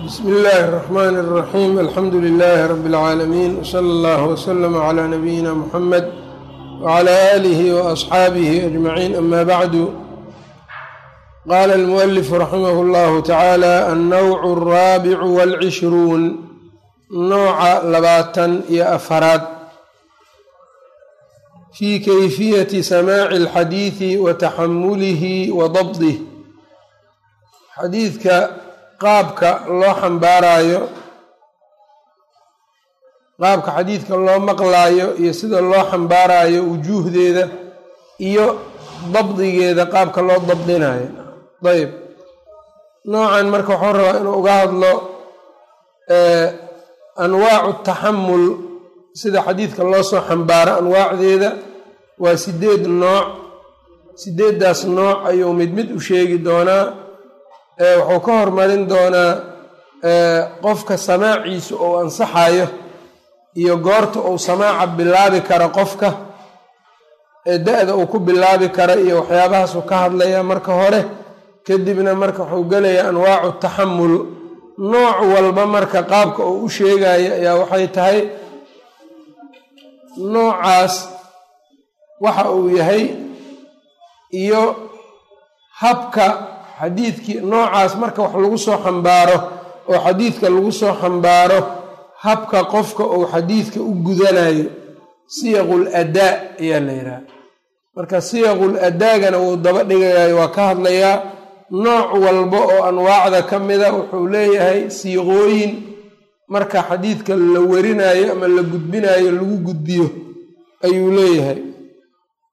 bsm اllahi الرحmn الرaxيm alxamdu لlh rb العaalamiin wslى اllah wslm عlى nabiyina mxamed wعlى آlih وأصxaabih أجmaعiin ama bعdu qala اlmuؤlif raximah اllah tacaalى annowc الraabic wاlcishruun nooca labaatan iyo afaraad fi kayfiyati samaaci اlxadiiثi wa taxamulihi wa dabdih xadiidka qaabka loo xambaaraayo qaabka xadiidka loo maqlaayo iyo sida loo xambaaraayo wujuuhdeeda iyo dabdigeeda qaabka loo dabdinayo ayb noocan marka waxuu rabaa inuu uga hadlo anwaacu taxamul sida xadiidka loo soo xambaaro anwaacdeeda waa sideed nooc. Sideeddaas nooc ayuu mid mid u sheegi doonaa wuxuu ka hormarin doonaa qofka samaaciisu ou ansaxayo iyo goorta uu samaaca bilaabi karo qofka da-da uu ku bilaabi karo iyo waxyaabahaasuu ka hadlaya marka hore kadibna marka wuxuu gelayaa anwaacu taxamul nooc walba marka qaabka uu u sheegayo ayaa waxay tahay noocaas waxa uu yahay iyo habka xadiidkii noocaas marka wax lagu soo xambaaro oo xadiidka lagu soo xambaaro habka qofka uu xadiidka u gudanayo siyaqul adaa ayaa la yidhaha. Marka siyaqul adaagana wuu daba dhigayayo waa ka hadlayaa nooc walba oo anwaacda ka mida wuxuu leeyahay siiqooyin marka xadiidka la warinayo ama la gudbinayo lagu gudbiyo ayuu leeyahay.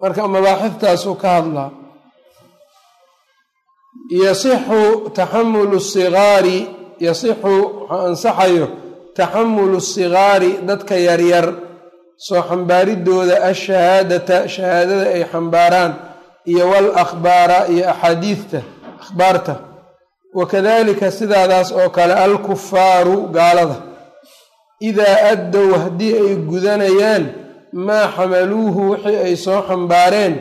Marka mabaaxiftaasuu ka hadlaa yasixu taxamulu sigaari yasixu waxaa ansaxayo taxamulu sigaari dadka yaryar soo xambaaridooda ashahaadata shahaadada ay xambaaraan iyo wal akhbaara iyo axaadiidta akhbaarta. Wakadalika sidaadaas oo kale alkufaaru gaalada. Idaa addow haddii ay gudanayaan maa xamaluuhu wixii ay soo xambaareen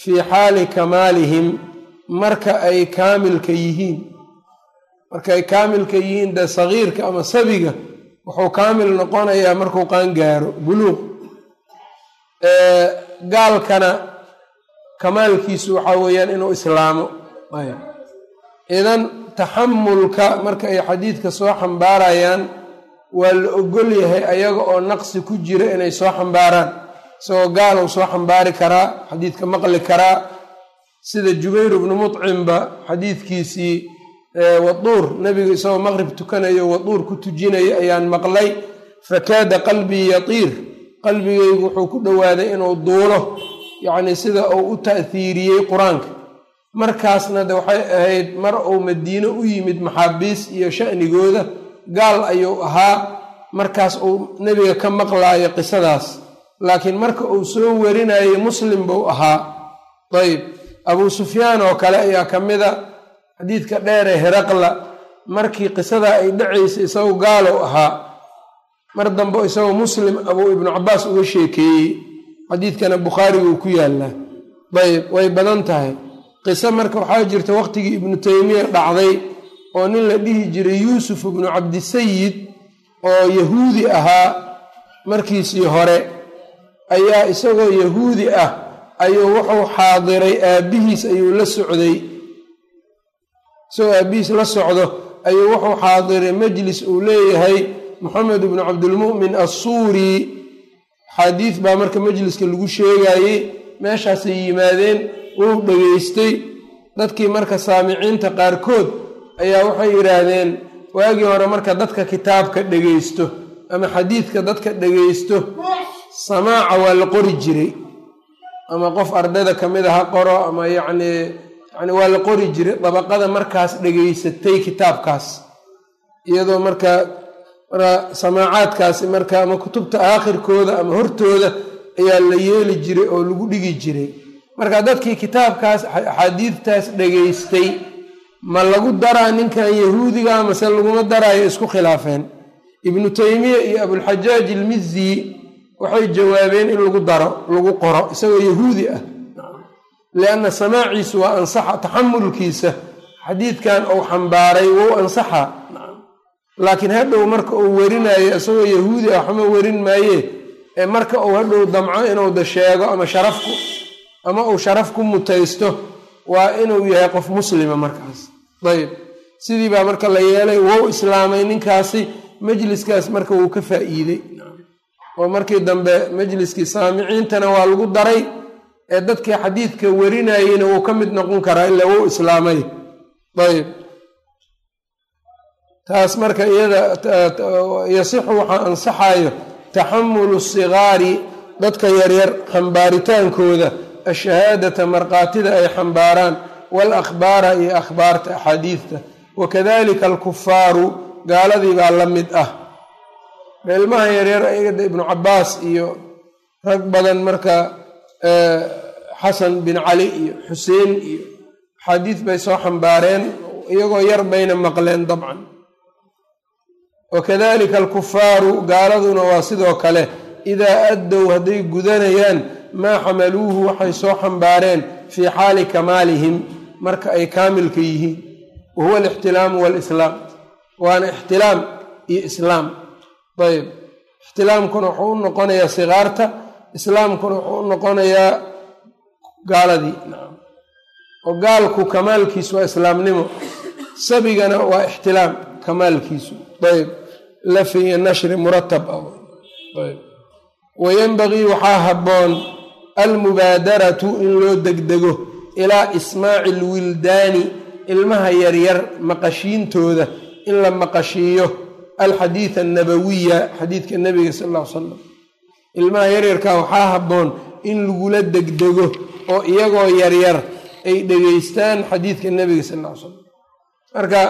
fii xaali kamaalihim marka ay kaamilka yihiin. Markaay kaamilka yihiin de sagiirka ama sabiga wuxuu kaamil noqonayaa markuu qaangaaro buluuq gaalkana kamaalkiisu waxaa weeyaan inuu islaamo. Idan taxamulka marka ay xadiidka soo xambaarayaan waa la ogol yahay ayaga oo naqsi ku jira inay soo xambaaraan. Isagoo gaalow soo xambaari karaa xadiidka maqli karaa sida jubayr bnu mudcimba xadiidkiisii waduur nebiga isagoo maqrib tukanayo waduur ku tujinaya ayaan maqlay fakaada qalbii yatiir. Qalbigaygu wuxuu ku dhowaaday inuu duulo yacnii sida uu u ta'hiiriyey qur'aanka. Markaasna de waxay ahayd mar uu madiine u yimid maxaabiis iyo sha'nigooda gaal ayuu ahaa. Markaas uu nebiga ka maqlaayo qisadaas. Laakiin marka uu soo warinayay muslim buu ahaa. Ayb abuu sufyaan oo kale ayaa ka mida xadiidka dheeree heraqla. Markii qisadaa ay dhacaysay isagoo gaalow ahaa. Mar dambe isagoo muslim abuu ibnu cabaas uga sheekeeyey. Xadiidkana bukhaariguu ku yaallaa. Ayb way badan tahay. Qiso marka waxaa jirta waqtigii ibnu teymiya dhacday oo nin la dhihi jiray yuusuf ibnu cabdisayid oo yahuudi ahaa. Markiisii hore ayaa isagoo yahuudi ah ayuu wuxuu xaadiray aabbihiis ayuu la socday. Isagoo aabbihiis la socdo ayuu wuxuu xaadiray majlis uu leeyahay moxamed ibnu cabdilmu'min assuuri. Xadiid baa marka majliska lagu sheegayey meeshaasay yimaadeen wuu dhegaystay. Dadkii marka saamiciinta qaarkood ayaa waxay yidhaahdeen waagii hore marka dadka kitaabka dhegaysto ama xadiidka dadka dhegaysto samaaca waa la qori jiray ama qof ardayda ka mid a ha qoro ama yacnii yani waa la qori jiray dabaqada markaas dhegaysatay kitaabkaas. Iyadoo marka marka samaacaadkaasi marka ama kutubta aakhirkooda ama hortooda ayaa la yeeli jiray oo lagu dhigi jiray marka dadkii kitaabkaas axaadiidtaas dhegaystay ma lagu daraa ninkan yahuudiga mase laguma daraayo isku khilaafeen? Ibnu teymiya iyo abulxajaaj ilmizi waxay jawaabeen in lagu daro lagu qoro isagoo yahuudi ah. Lianna samaaciisu waa ansaxa taxamulkiisa xadiidkan uu xambaaray wou ansaxaa laakiin hadhow marka uu werinayo isagoo yahuudi ah waxma werin maaye. Ee marka uu hadhow damco inuu da ama sharafku ama uu sharaf ku mutaysto waa inuu yahay qof muslima markaas. Ayb sidii baa marka la yeelay wou islaamay ninkaasi majliskaas marka wuu ka faa'iidey oo markii dambe majliskii saamiciintana waa lagu daray ee dadkii xadiidka warinayeyna wuu ka mid noqon karaa ilaa wou islaamay. Ayb taas marka iyada yasixu waxaa ansaxayo taxamulu sigaari dadka yaryar xambaaritaankooda ashahaadata markhaatida ay xambaaraan walakhbaara iyo akhbaarta axaadiidta wakadalika alkufaaru gaaladii baa la mid ah ilmaha yaryar ayada ibnu cabaas iyo rag badan marka xasan bin cali iyo xuseen iyo axaadiis bay soo xambaareen iyagoo yar bayna maqleen dabcan. Wakadalika alkufaaru gaaladuna waa sidoo kale idaa addow hadday gudanayaan maa xamaluuhu waxay soo xambaareen fii xaali kamaalihim marka ay kaamilka yihiin. Wa huwa alixtilaamu waalislaam waana ixtilaam iyo islaam ayb ixtilaamkuna wuxuu u noqonayaa sigaarta islaamkuna wuxuu u noqonayaa gaaladii. Oo gaalku kamaalkiisu waa islaamnimo. Sabigana waa ixtilaam kamaalkiisu. Ayb lafi iyo nashri muratab ah. Ayb wayanbagii waxaa habboon almubaadaratu in loo degdego ilaa ismaaci alwildaani ilmaha yaryar maqashiintooda in la maqashiiyo alxadiid annabawiya xadiidka nabiga sal ll ly salam ilmaha yaryarkaa waxaa habboon in lagula degdego oo iyagoo yaryar ay dhegeystaan xadiidka nabiga sal ll ly slam marka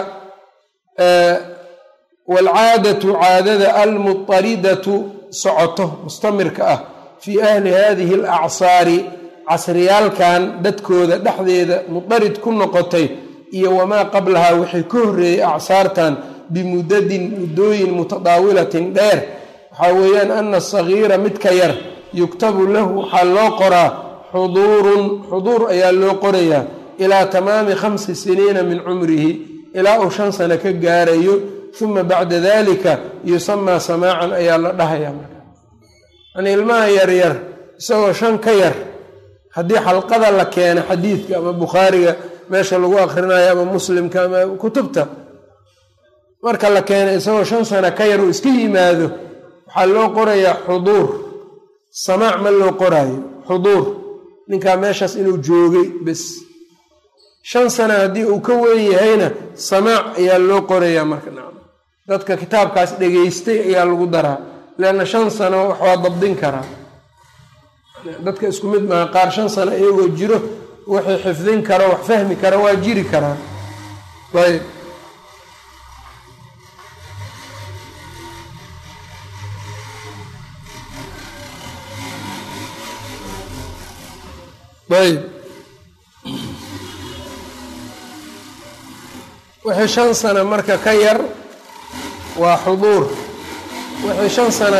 waalcaadatu caadada almutaridatu socoto mustamirka ah fii ahli hadihi alacsaari casriyaalkan dadkooda dhexdeeda mudarid ku noqotay iyo wamaa qablahaa wixii ka horreeyey acsaartan bimudadin muddooyin mutadaawilatin dheer. Waxaa weeyaan ana asagiira midka yar yuktabu lahu waxaa loo qoraa xuduurun xuduur ayaa loo qorayaa ilaa tamaami khamsi siniina min cumrihi ilaa uu shan sano ka gaarayo. Uma bacda dalika yusamaa samaacan ayaa la dhahayaa marka. Yani ilmaha yaryar isagoo shan ka yar haddii xalqada la keena xadiidka ama bukhaariga meesha lagu akrinayo ama muslimka ama kutubta marka la keena isagoo shan sano ka yar uu iska yimaado waxaa loo qorayaa xuduur. Samaac ma loo qoraayo xuduur. Ninkaa meeshaas inuu joogay bes. Shan sana haddii uu ka weyn yahayna samaac ayaa loo qorayaa marka nacam dadka kitaabkaas dhegaystay ayaa lagu daraa leanna shan sano wax waa dabdin karaa. Dadka isku mid maaha qaar shan sano iyagoo jiro wixii xifdin karo wax fahmi kara waa jiri karaan. Ayb ayb wixii shan sano marka ka yar waa xuduur. Wixii shan sana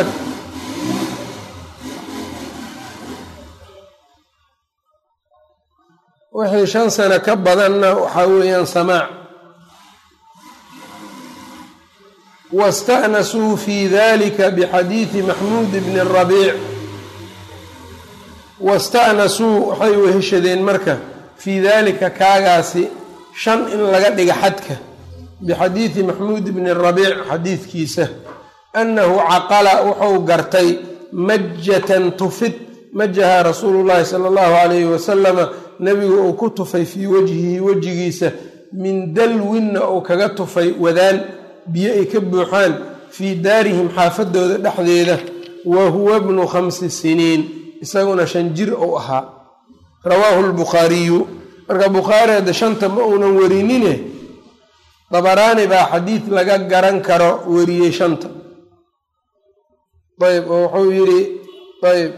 wixii shan sano ka badanna waxaa weeyaan samaac. Wasta'nasuu fi dalika bixadiidi maxmuud bni rabiic wasta'nasuu waxay weheshadeen marka fii dalika kaagaasi shan in laga dhiga xadka bixadiidi maxmuud bni rabiic xadiidkiisa annahu caqala wuxuu gartay majatan tufid majaha rasuulu llaahi sala allahu calayhi wasalama nebigu uu ku tufay fii wajhihi wejigiisa min dalwinna uu kaga tufay wadaan biyo ay ka buuxaan fii daarihim xaafadooda dhexdeeda wa huwa bnu khamsi siniin isaguna shan jir uu ahaa. Rawaahu lbukhaariyu marka bukhaari hadda shanta ma uunan warinine dabaraani baa xadiid laga garan karo wariyey shanta. Ayb oo wuxuu yidhi ayb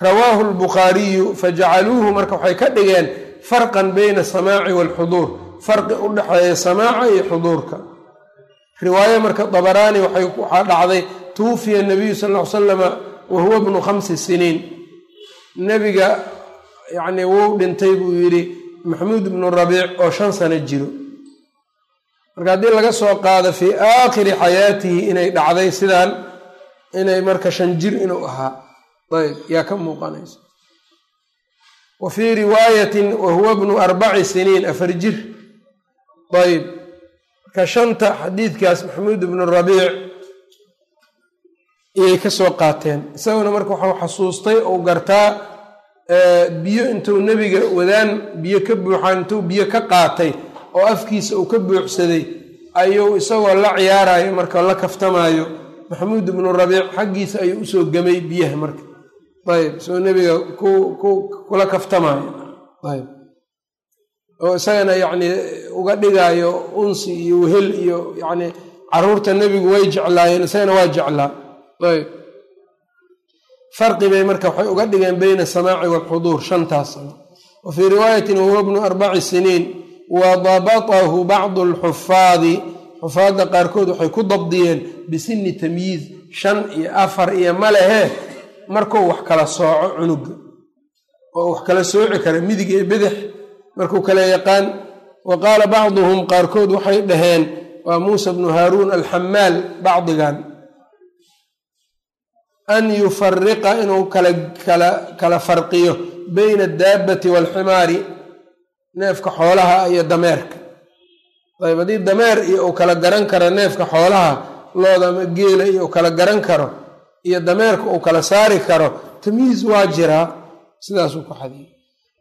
rawaahu lbukhaariyu fajacaluuhu marka waxay ka dhigeen farqan bayna asamaaci waalxuduur farqi u dhexeeya samaaca iyo xuduurka. Riwaayo marka dabaraani waxaa dhacday tuwufiya nabiyu sal ll ly salama wa huwa bnu khamsi siniin. Nebiga yacnii wuu dhintay buu yidhi maxamuud ibnu rabiic oo shan sano jiro. Marka haddii laga soo qaado fii aakhiri xayaatihi inay dhacday sidaan inay marka shan jir inuu ahaa. Ayb yaa ka muuqanaysa. Wa fii riwaayatin wa huwa bnu arbaci siniin afar jir. Ayb marka shanta xadiidkaas maxamuud ibnu rabiic iyay ka soo qaateen. Isaguna marka waxuu xasuustay ou gartaa biyo intuu nebiga wadaan biyo ka buuxaan intuu biyo ka qaatay oo afkiisa uu ka buuxsaday ayuu isagoo la ciyaarayo marka la kaftamaayo. Maxamuud ibnu rabiic xaggiisa ayuu u soo gemay biyaha marka. Ayb isagoo nebiga kula kaftamaayo. Ayb oo isagana yacni uga dhigaayo unsi iyo wehel iyo yacni carruurta nebigu way jeclaayeen isagana waa jeclaa ayb. Farqi bay marka waxay uga dhigeen beyna asamaaci waalxuduur shantaas. Wa fii riwaayatin wahuwa bnu arbaci siniin wa dabatahu bacdu alxufaadi xufaadda qaarkood waxay ku dabdiyeen bisini tamyiiz shan iyo afar iyo malehe markuu wax kala sooco cunuga oo wax kala sooci kara midig iyo bidix markuu kala yaqaan. Wa qaala bacduhum qaarkood waxay dhaheen waa muusa bnu haaruun alxamaal bacdigan an yufariqa inuu kala farqiyo bayna adaabbati waalximaari neefka xoolaha iyo dameerka ayb haddii dameer iyo uu kala garan karo neefka xoolaha looda ama geela iyo uu kala garan karo iyo dameerka uu kala saari karo tamyiiz waa jiraa sidaasuu ku xadiyay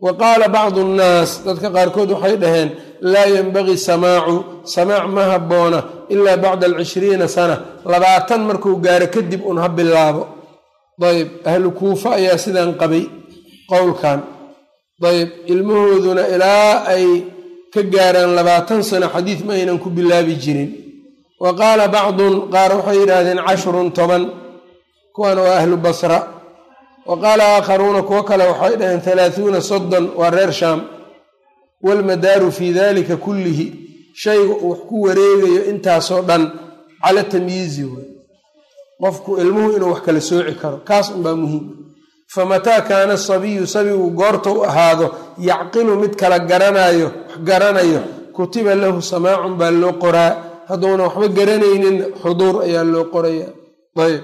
wa qaala bacdu nnaas dadka qaarkood waxay dhaheen laa yenbagii samaacu samaac ma habboona ilaa bacda alcishriina sana labaatan markuu gaaro kadib un ha bilaabo ayb ahlu kuufa ayaa sidan qabay qowlkan. Ayb ilmahooduna ilaa ay ka gaaraan labaatan sano xadiid ma aynan ku bilaabi jirin. Wa qaala bacdun qaar waxay yidhaahdeen cashrun toban kuwan waa ahlu basra. Wa qaala aakharuuna kuwo kale waxay dhaheen halaahuuna soddon waa reer shaam. Waalmadaaru fii dalika kullihi shayga wax ku wareegayo intaasoo dhan cala tamyiizi wey qofku ilmuhu inuu wax kala sooci karo. Kaas unbaa muhiim. Famataa kaana asabiyu sabigu goorta u ahaado yacqilu mid kala garanayo wax garanayo kutiba lahu samaacun baa loo qoraa. Hadduuna waxba garanaynin xuduur ayaa loo qoraya ayb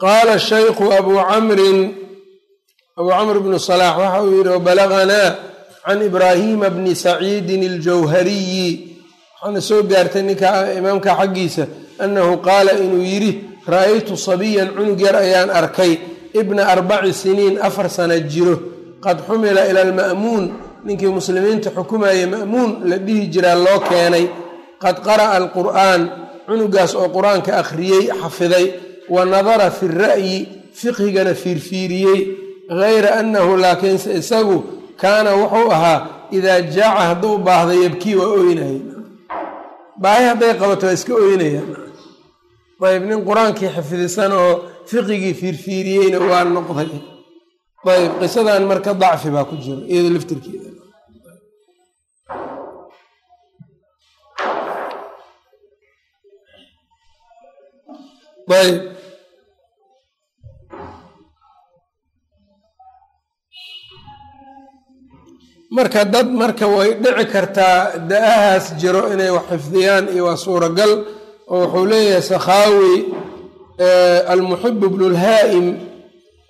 qaala shaykhu abuu camrin abuu camr bnu salaax waxa uu yidhi wabalaganaa can ibraahiima bni saciidin aljawhariyi waxaana soo gaartay ninka imaamka xaggiisa annahu qaala inuu yidhi ra'aytu sabiyan cunug yar ayaan arkay. Ibna arbaci siniin afar sana jiro. Qad xumila ila alma'muun. Ninkii muslimiinta xukumayay ma'muun la dhihi jiraa loo keenay. Qad qara'a alqur'aan. Cunugaas oo qur'aanka akhriyey xafiday. Wa nadara fi ra'yi fiqhigana fiirfiiriyey. Gayra annahu laakiinse isagu kaana wuxuu ahaa idaa jaaca hadduu baahda yabkii waa oynaya baahi hadday qabato waa iska oynayaan. Ayb nin qur'aankii xifdisan oo fiqigii fiirfiiriyeyna waa noqday. Ayb qisadan marka dacfi baa ku jira iyada laftirkeeda. Ayb marka dad marka way dhici kartaa da'ahaas jiro inay wax xifdiyaan iyo waa suuragal oo wuxuu leeyahay sakhaawi almuxibu bnulhaa'im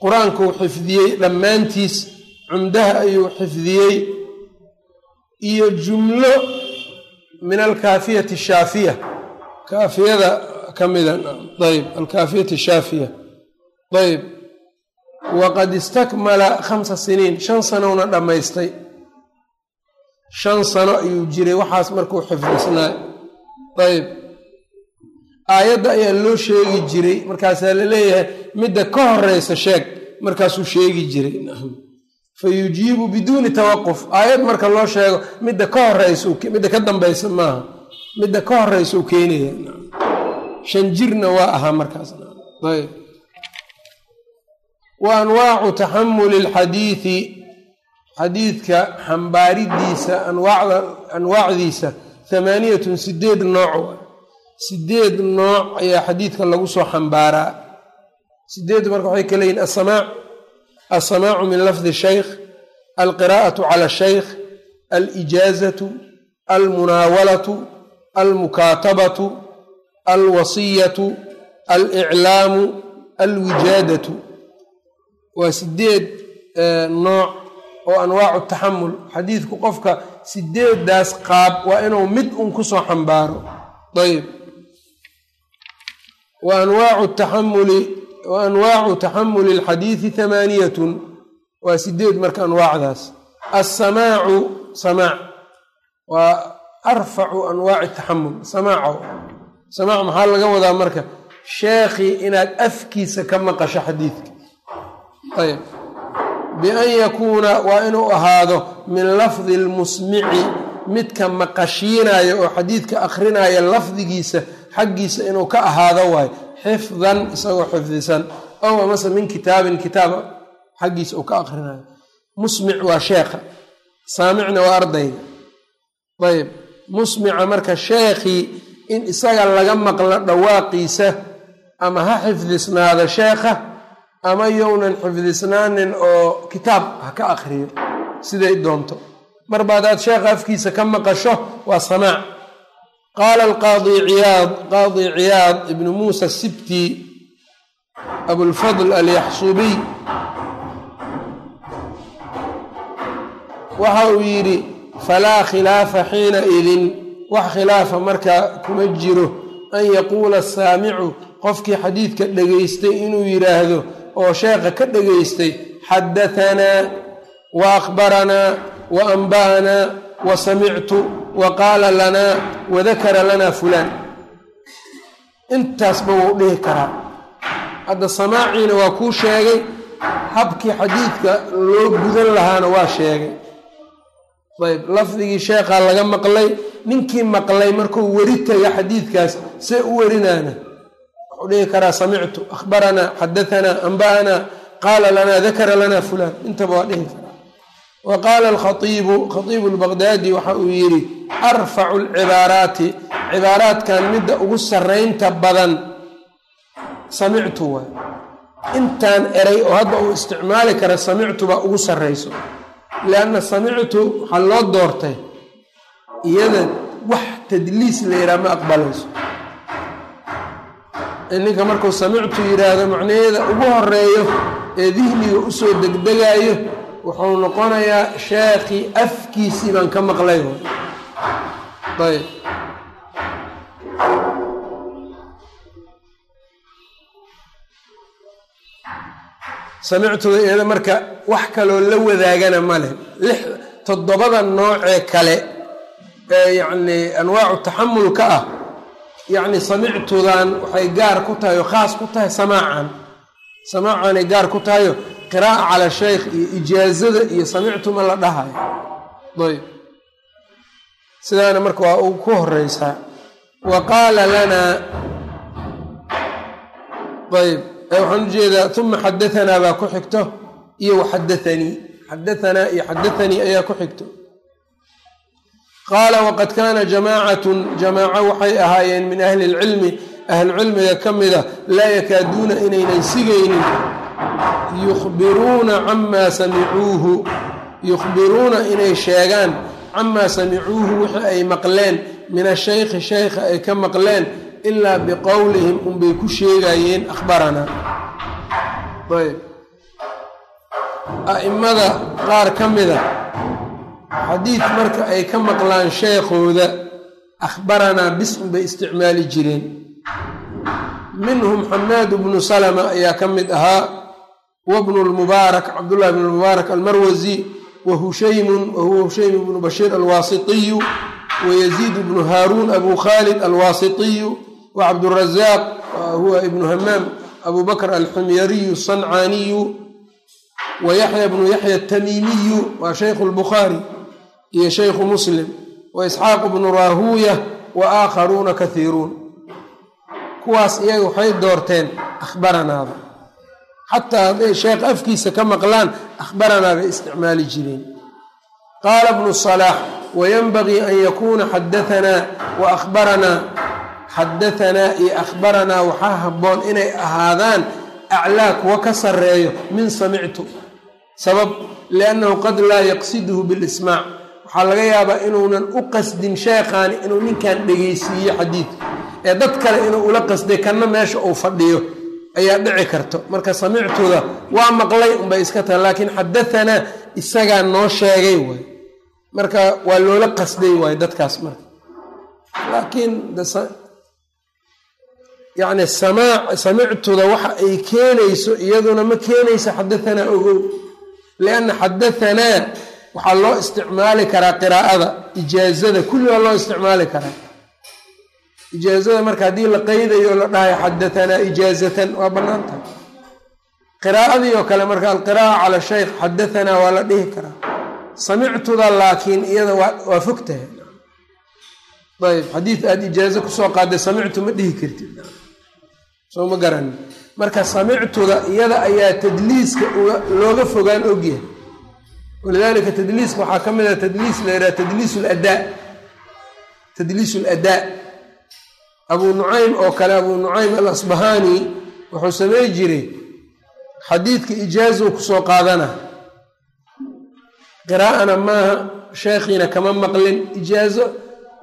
qur'aankuu xifdiyey dhammaantiis cumdaha ayuu xifdiyey iyo jumlo min alkaafiyati shaafiya. Kaafiyada ka mida ayb alkaafiyati shaafiya. Ayb waqad istakmala khamsa siniin shan sanowna dhammaystay shan sano ayuu jiray waxaas markuu xifdisnaa. Ayb aayadda ayaa loo sheegi jiray markaasaa la leeyahay midda ka horeysa sheeg markaasuu sheegi jiray. Fa biduuni tawaquf aayad marka loo sheego midda ka horeysa midda ka dambaysa maaha. Midda ka horeysa u keenaya. Shan jirna waa ahaa markaas. Ayb wa anwaacu taxamuli alxadiidi xadiidka xambaaridiisa anwaacdiisa hamaaniyatun sideed nooc. Sideed nooc ayaa xadiidka lagu soo xambaaraa. Sideed marka waxay kala yihiin asamaac alsamaacu min lafdi shaykh alqiraa'atu cala shaykh alijaazatu almunaawalatu almukaatabatu alwasiyatu aliclaamu alwijaadatu. Waa sideed nooc oo anwaacu taxamul xadiidku qofka sideedaas qaab waa inuu mid un ku soo xambaaro. Ayb wa anwaacu taxamuli wa anwaacu alxadiidi hamaaniyatun waa sideed marka anwaacdaas. Alsamaacu samaac. Waa arfacu anwaaci taxamul samaaco samaac maxaa laga wadaa marka? Sheekhii inaad afkiisa ka maqasho xadiidka. Ayb bian yakuuna waa inuu ahaado min lafdi lmusmici midka maqashiinaya oo xadiidka akrinaya lafdigiisa xaggiisa inuu ka ahaado waayo xifdan isagoo xifdisan ow amase min kitaabin kitaab xaggiisa uu ka akrinayo musmic waa sheekha saamicna waa ardayga ayb musmica marka sheekhii in isaga laga maqlo dhawaaqiisa ama ha xifdisnaado sheekha ama younan xifdisnaanin oo kitaab ha ka akriyo siday doonto. Marba hadaad sheekha afkiisa ka maqasho waa samaac. Qaala alqaadi ciyaad qaadi ciyaad ibnu muusa sibti abulfadl alyaxsubiy waxa uu yidhi falaa khilaafa xiina idin. Wax khilaafa markaa kuma jiro. An yaquula asaamicu qofkii xadiidka dhegaystay inuu yidhaahdo oo sheekha ka dhegaystay xadatanaa wa akhbaranaa wa anba'anaa wa samictu wa qaala lanaa wadakara lanaa fulaan. Intaasba wuu dhihi karaa. Hadda samaaciina waa kuu sheegay habkii xadiidka loo gudan lahaana waa sheegay. Ayb lafdigii sheekhaa laga maqlay ninkii maqlay markuu weri taga xadiidkaas see u werinaana wuxuu dhihi karaa samictu akhbaranaa xadatanaa anba'anaa qaala lanaa dakara lanaa fulaan. Intaba waa dhihi karaa. Wa qaala alkhaiibu khaiibu lbaqdaadi waxa uu yidhi arfacu lcibaaraati cibaaraadkan midda ugu sarraynta badan samictu waay. Intaan eray oo hadda uu isticmaali kara samictu baa ugu sarrayso. Lianna samictu waxaa loo doortay. Iyada wax tadliis la yidhaha ma aqbalayso ninka markuu samictu yidhaahdo macnaheeda ugu horeeyo ee dihniga u soo degdegaayo wuxuu noqonayaa sheekhii afkiisii baan ka maqlay ayb samictuda iyada marka wax kaloo la wadaagana male lix toddobada noocee kale ee yacni anwaacu taxamulka ah yacni samictudan waxay gaar ku tahay oo khaas ku tahay samaacan. Samaacanay gaar ku tahayo qiraa'a cala shaykh iyo ijaazada iyo samictu ma la dhahayo ayb. Sidaana marka waa ku horeysaa wa qaala lanaa ayb. Waxaan u jeedaa uma xadatanaa baa ku xigto iyo waxadaanii xadaanaa iyo xadaanii ayaa ku xigto qaala waqad kaana jamaacatun jamaaco waxay ahaayeen min ahli lcilmi ahlucilmiga ka mida laa yakaaduuna inaynan sigaynin yukhbiruuna camaa samicuuhu. Yukhbiruuna inay sheegaan camaa samicuuhu wixii ay maqleen. Min ashaykhi shaykha ay ka maqleen. Ilaa biqowlihim unbay ku sheegayeen akhbaranaa ayb. A'immada qaar ka mida xadiid marka ay ka maqlaan sheekhooda akhbaranaa bis unbay isticmaali jireen. Minhum xamaad bnu salama ayaa ka mid ahaa wabnu lmubaarak cabdullahi bnu lmubaarak almarwasi wa hushaymun wa huwa hushaym bnu bashiir alwaasitiyu wayaziid bnu haaruun abu khaalid alwaasitiyu wa cabdurazaaq huwa ibnu hamaam abu bakr alxumyariyu asancaaniyu wa yaxya bnu yaxya atamiimiyu waa shaykhu lbukhaari iyo shaykhu muslim wa isxaaq bnu raahuuya wa aakharuuna kahiiruun kuwaas iyaga waxay doorteen akhbaranaada xataa hadday sheekh afkiisa ka maqlaan akhbaranaa bay isticmaali jireen. Qaala bnu salaax wayanbagii an yakuuna xadaanaa wa akhbaranaa. Xadaanaa iyo akhbaranaa waxaa habboon inay ahaadaan aclaa kuwa ka sarreeyo min samictu. Sabab liannahu qad laa yaqsiduhu bilismaac waxaa laga yaabaa inuunan u qasdin sheekhaani inuu ninkan dhegaysiiyo xadiidka ee dad kale inuu ula qasday kanna meesha uu fadhiyo ayaa dhici karto. Marka samictuda waa maqlay unbay iska tahay laakiin xadahanaa isagaa noo sheegay waay marka waa loola qasday waay dadkaas marka. Laakiin yacni samaac samictuda waxa ay keenayso iyaduna ma keenayso xadahanaa ogow. Lianna xadahanaa waxaa loo isticmaali karaa qiraa'ada ijaazada kulli waa loo isticmaali karaa. Ijaazada marka haddii la qeydayo la dhahayo xadahanaa ijaazatan waa bannaan tahay qiraa'adii oo kale marka alqiraa'a cala shaykh xadahanaa waa la dhihi karaa. Samictuda laakiin iyada waa fog tahay. Ayb xadiid aada ijaazo ku soo qaadday samictu ma dhihi kartid. Soo ma garanin marka samictuda iyada ayaa tadliiska looga fogaan ogyahay walidaalika tadliiska waxaa ka mid ah tadliis la yidhaha tadliis ladaa tadliis aladaa abuu nucaym oo kale abuu nucaym al asbahaani wuxuu samey jiray xadiidka ijaazo ku soo qaadana qiraa'ana maaha sheekhiina kama maqlin ijaazo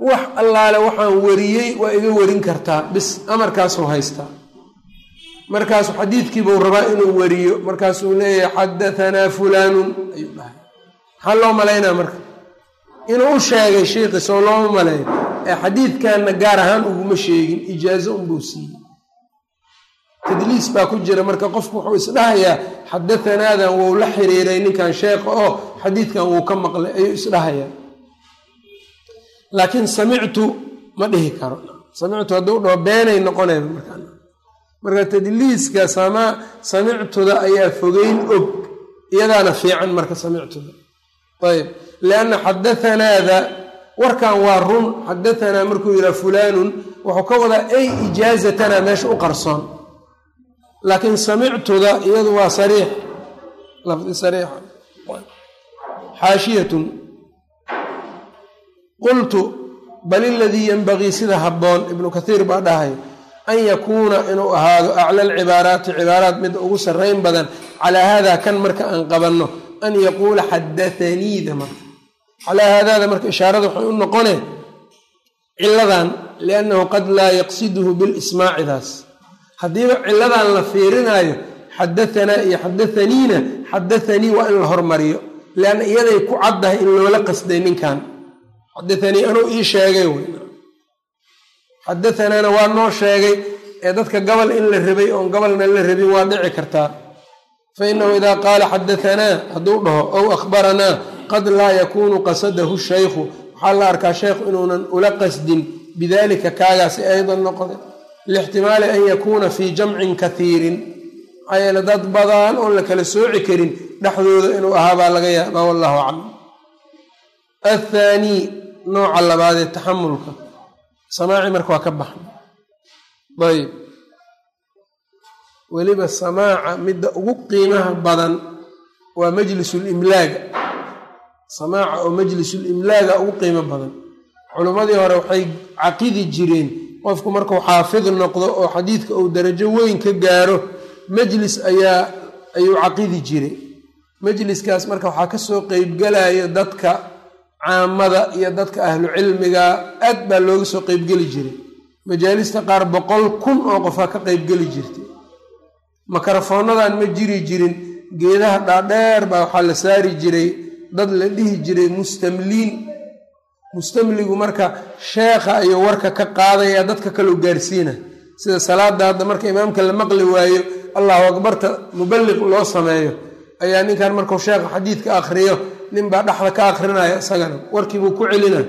wax allaale waxaan wariyey waa iga warin kartaa bis amarkaasuu haystaa markaasu xadiidkiibuu rabaa inuu wariyo markaasuu leeyahay xadahanaa fulaanun ayuu dhahay maxaa loo malaynaa marka. Inuu u sheegay sheikhi soo looma malayn ee xadiidkanna gaar ahaan uguma sheegin ijaazo unbuu siiyey. Tadliis baa ku jira marka qofku wuxuu isdhahayaa xadahanaadan wou la xiriiray ninkan sheekha oo xadiidkan wuu ka maqlay ayuu isdhahayaa laakiin samictu ma dhihi karo. Samictu hadduu dhaho beenay noqonayba markaa marka tadliiska samictuda ayaa fogeyn og iyadaana fiican marka samictuda ayb lianna xadathanaada warkan waa run xadahanaa markuu yidhaha fulaanun wuxuu ka wadaa ay ijaazatana meesha u qarsoon laakiin samictuda iyadu waa sariix lafdi sariixa xaashiyatun qultu bal iladii yenbagii sida habboon ibnu kathiir baa dhahay an yakuuna inuu ahaado acla alcibaaraati cibaaraat mid ugu sarrayn badan calaa haadaa kan marka aan qabanno an yaquula xadathaniida marka calaa haadaada marka ishaarada waxay u noqone ciladan liannahu qad laa yaqsiduhu bilismaacidaas haddiiba ciladan la fiirinaayo xadahanaa iyo xadathaniina xadathanii waa in la hormariyo lianna iyaday ku caddahay in loola qasday ninkan xadathanii anuu ii sheegay wy xadathanaana waa noo sheegay ee dadka gobol in la rabay oon gobolna la rabin waa dhici kartaa fa inahu idaa qaala xadahanaa hadduu dhaho ow akhbaranaa qad laa yakuunu qasadahu shaykhu waxaa la arkaa sheekhu inuunan ula qasdin bidalika kaagaasi aydan noqda lixtimaali an yakuuna fii jamcin kathiirin maxaa yeele dad badan oon la kala sooci karin dhexdooda inuu ahaabaa laga yaabaa wallahu aclam athaanii nooca labaadee taxamulka samaaci marka waa ka baxna ayb weliba samaaca midda ugu qiimaha badan waa majlisulimlaaga samaaca oo majlisulimlaaga ugu qiimo badan. Culimmadii hore waxay caqidi jireen qofku markuu xaafid noqdo oo xadiidka uu darajo weyn ka gaaro majlis ayaa ayuu caqidi jiray. Majliskaas marka waxaa ka soo qeybgalaya dadka caamada iyo dadka ahlu cilmiga aad baa looga soo qeybgeli jiray. Majaalista qaar boqol kun oo qofaa ka qeybgeli jirtay makarafoonnadan ma jiri jirin. Geedaha dhaadheer baa waxaa la saari jiray. Dad la dhihi jiray mustamliin. Mustamligu marka sheekha ayuu warka ka qaadaya dadka kaleu gaarsiina. Sida salaada hadda marka imaamka la maqli waayo allahu akbarta muballiq loo sameeyo ayaa ninkan markuu sheekha xadiidka akhriyo ninbaa dhexda ka akrinaya isagana. Warkiibuu ku celina.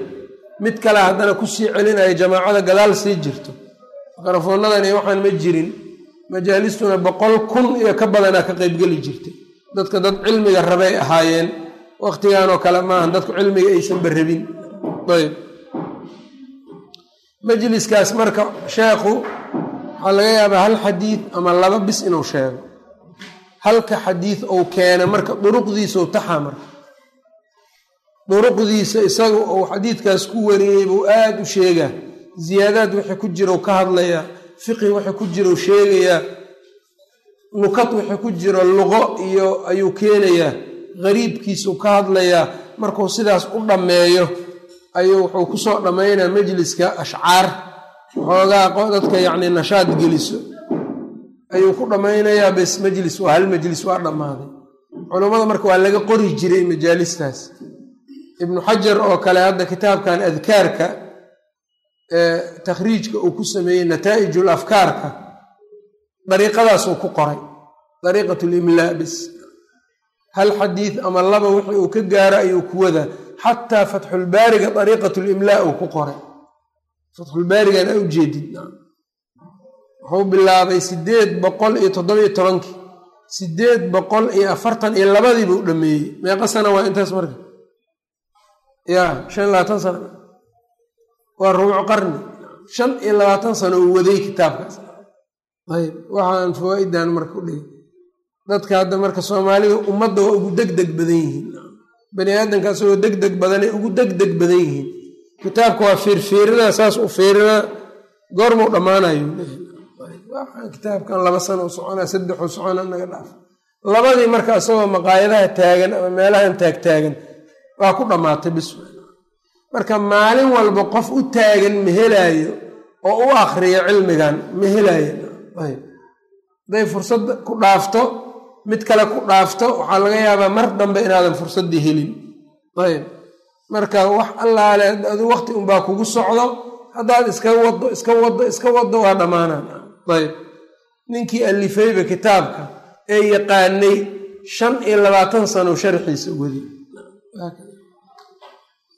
Mid kale haddana ku sii celinaya jamaacada gadaal sii jirto. Makarafoonadani waxaan ma jirin majaalistuna boqol kun iyo ka badanaa ka qeybgeli jirtay. Dadka dad cilmiga rabay ahaayeen. Waqtiganoo kale maahan dadku cilmiga aysanba rabin ayb. Majliskaas marka sheekhu waxaa laga yaabaa hal xadiid ama laba bis inuu sheego. Halka xadiid uu keena marka duruqdiisau taxa marka. Duruqdiisa isaga uu xadiidkaas ku wariyey buu aada u sheegaa. Ziyaadaad wixii ku jiro ka hadlayaa fiqhi wixii ku jiro sheegayaa nukad wixii ku jiro luqo iyo ayuu keenayaa gariibkiisu ka hadlayaa markuu sidaas u dhammeeyo ayuu wuxuu ku soo dhammaynaa majliska ashcaar. Xoogaa dadka yacni nashaad geliso ayuu ku dhammaynayaa bes majlis waa hal majlis waa dhammaaday. Culummada marka waa laga qori jiray majaalistaas. Ibnu xajar oo kale hadda kitaabkan adkaarka takhriijka uu ku sameeyey nataa'ijul afkaarka dariiqadaasuu ku qoray dariiqat limlaa bis hal xadiid ama laba wixii uu ka gaaro ayuu ku wadaa xataa fatxulbaariga dariiqat limlaa uu ku qoray. Fatxulbaarigan a ujeedid wuxuu bilaabay sideed boqol iyo toddobiyo tobankii. Sideed boqol iyo afartan iyo labadiiba u dhameeyey meeqa sana waa intaas marka? Ya shan labaatan sano waa rubucu qarni. Shan iyo labaatan sano uu waday kitaabkaas. Ayb waxaan fawaa-idan marka u dhigay. Dadka hadda marka soomaalida ummadda waa ugu deg deg badan yihiin. Bani aadamka asagoo deg deg badanay ugu deg deg badan yihiin. Kitaabka waa fiirfiirinaa saas u fiirinaa goormau dhammaanayo. Kitaabkan laba sano u soconaa saddexu socona naga dhaaf. Labadii marka isagoo maqaayadaha taagan ama meelahan taagtaagan waa ku dhammaatay bis marka maalin walba qof u taagan ma helaayo oo u akriyo cilmigan ma helaayo. Hadday fursad ku dhaafto mid kale ku dhaafto waxaa laga yaabaa mar dambe inaadan fursaddii helin. Ayb. Marka wax allaale adu waqti unbaa kugu socdo haddaad iska wado iska wado iska wado waa dhammaanaan. Ayb. Ninkii allifayba kitaabka ee yaqaanay shan iyo labaatan sano sharxiisa wadi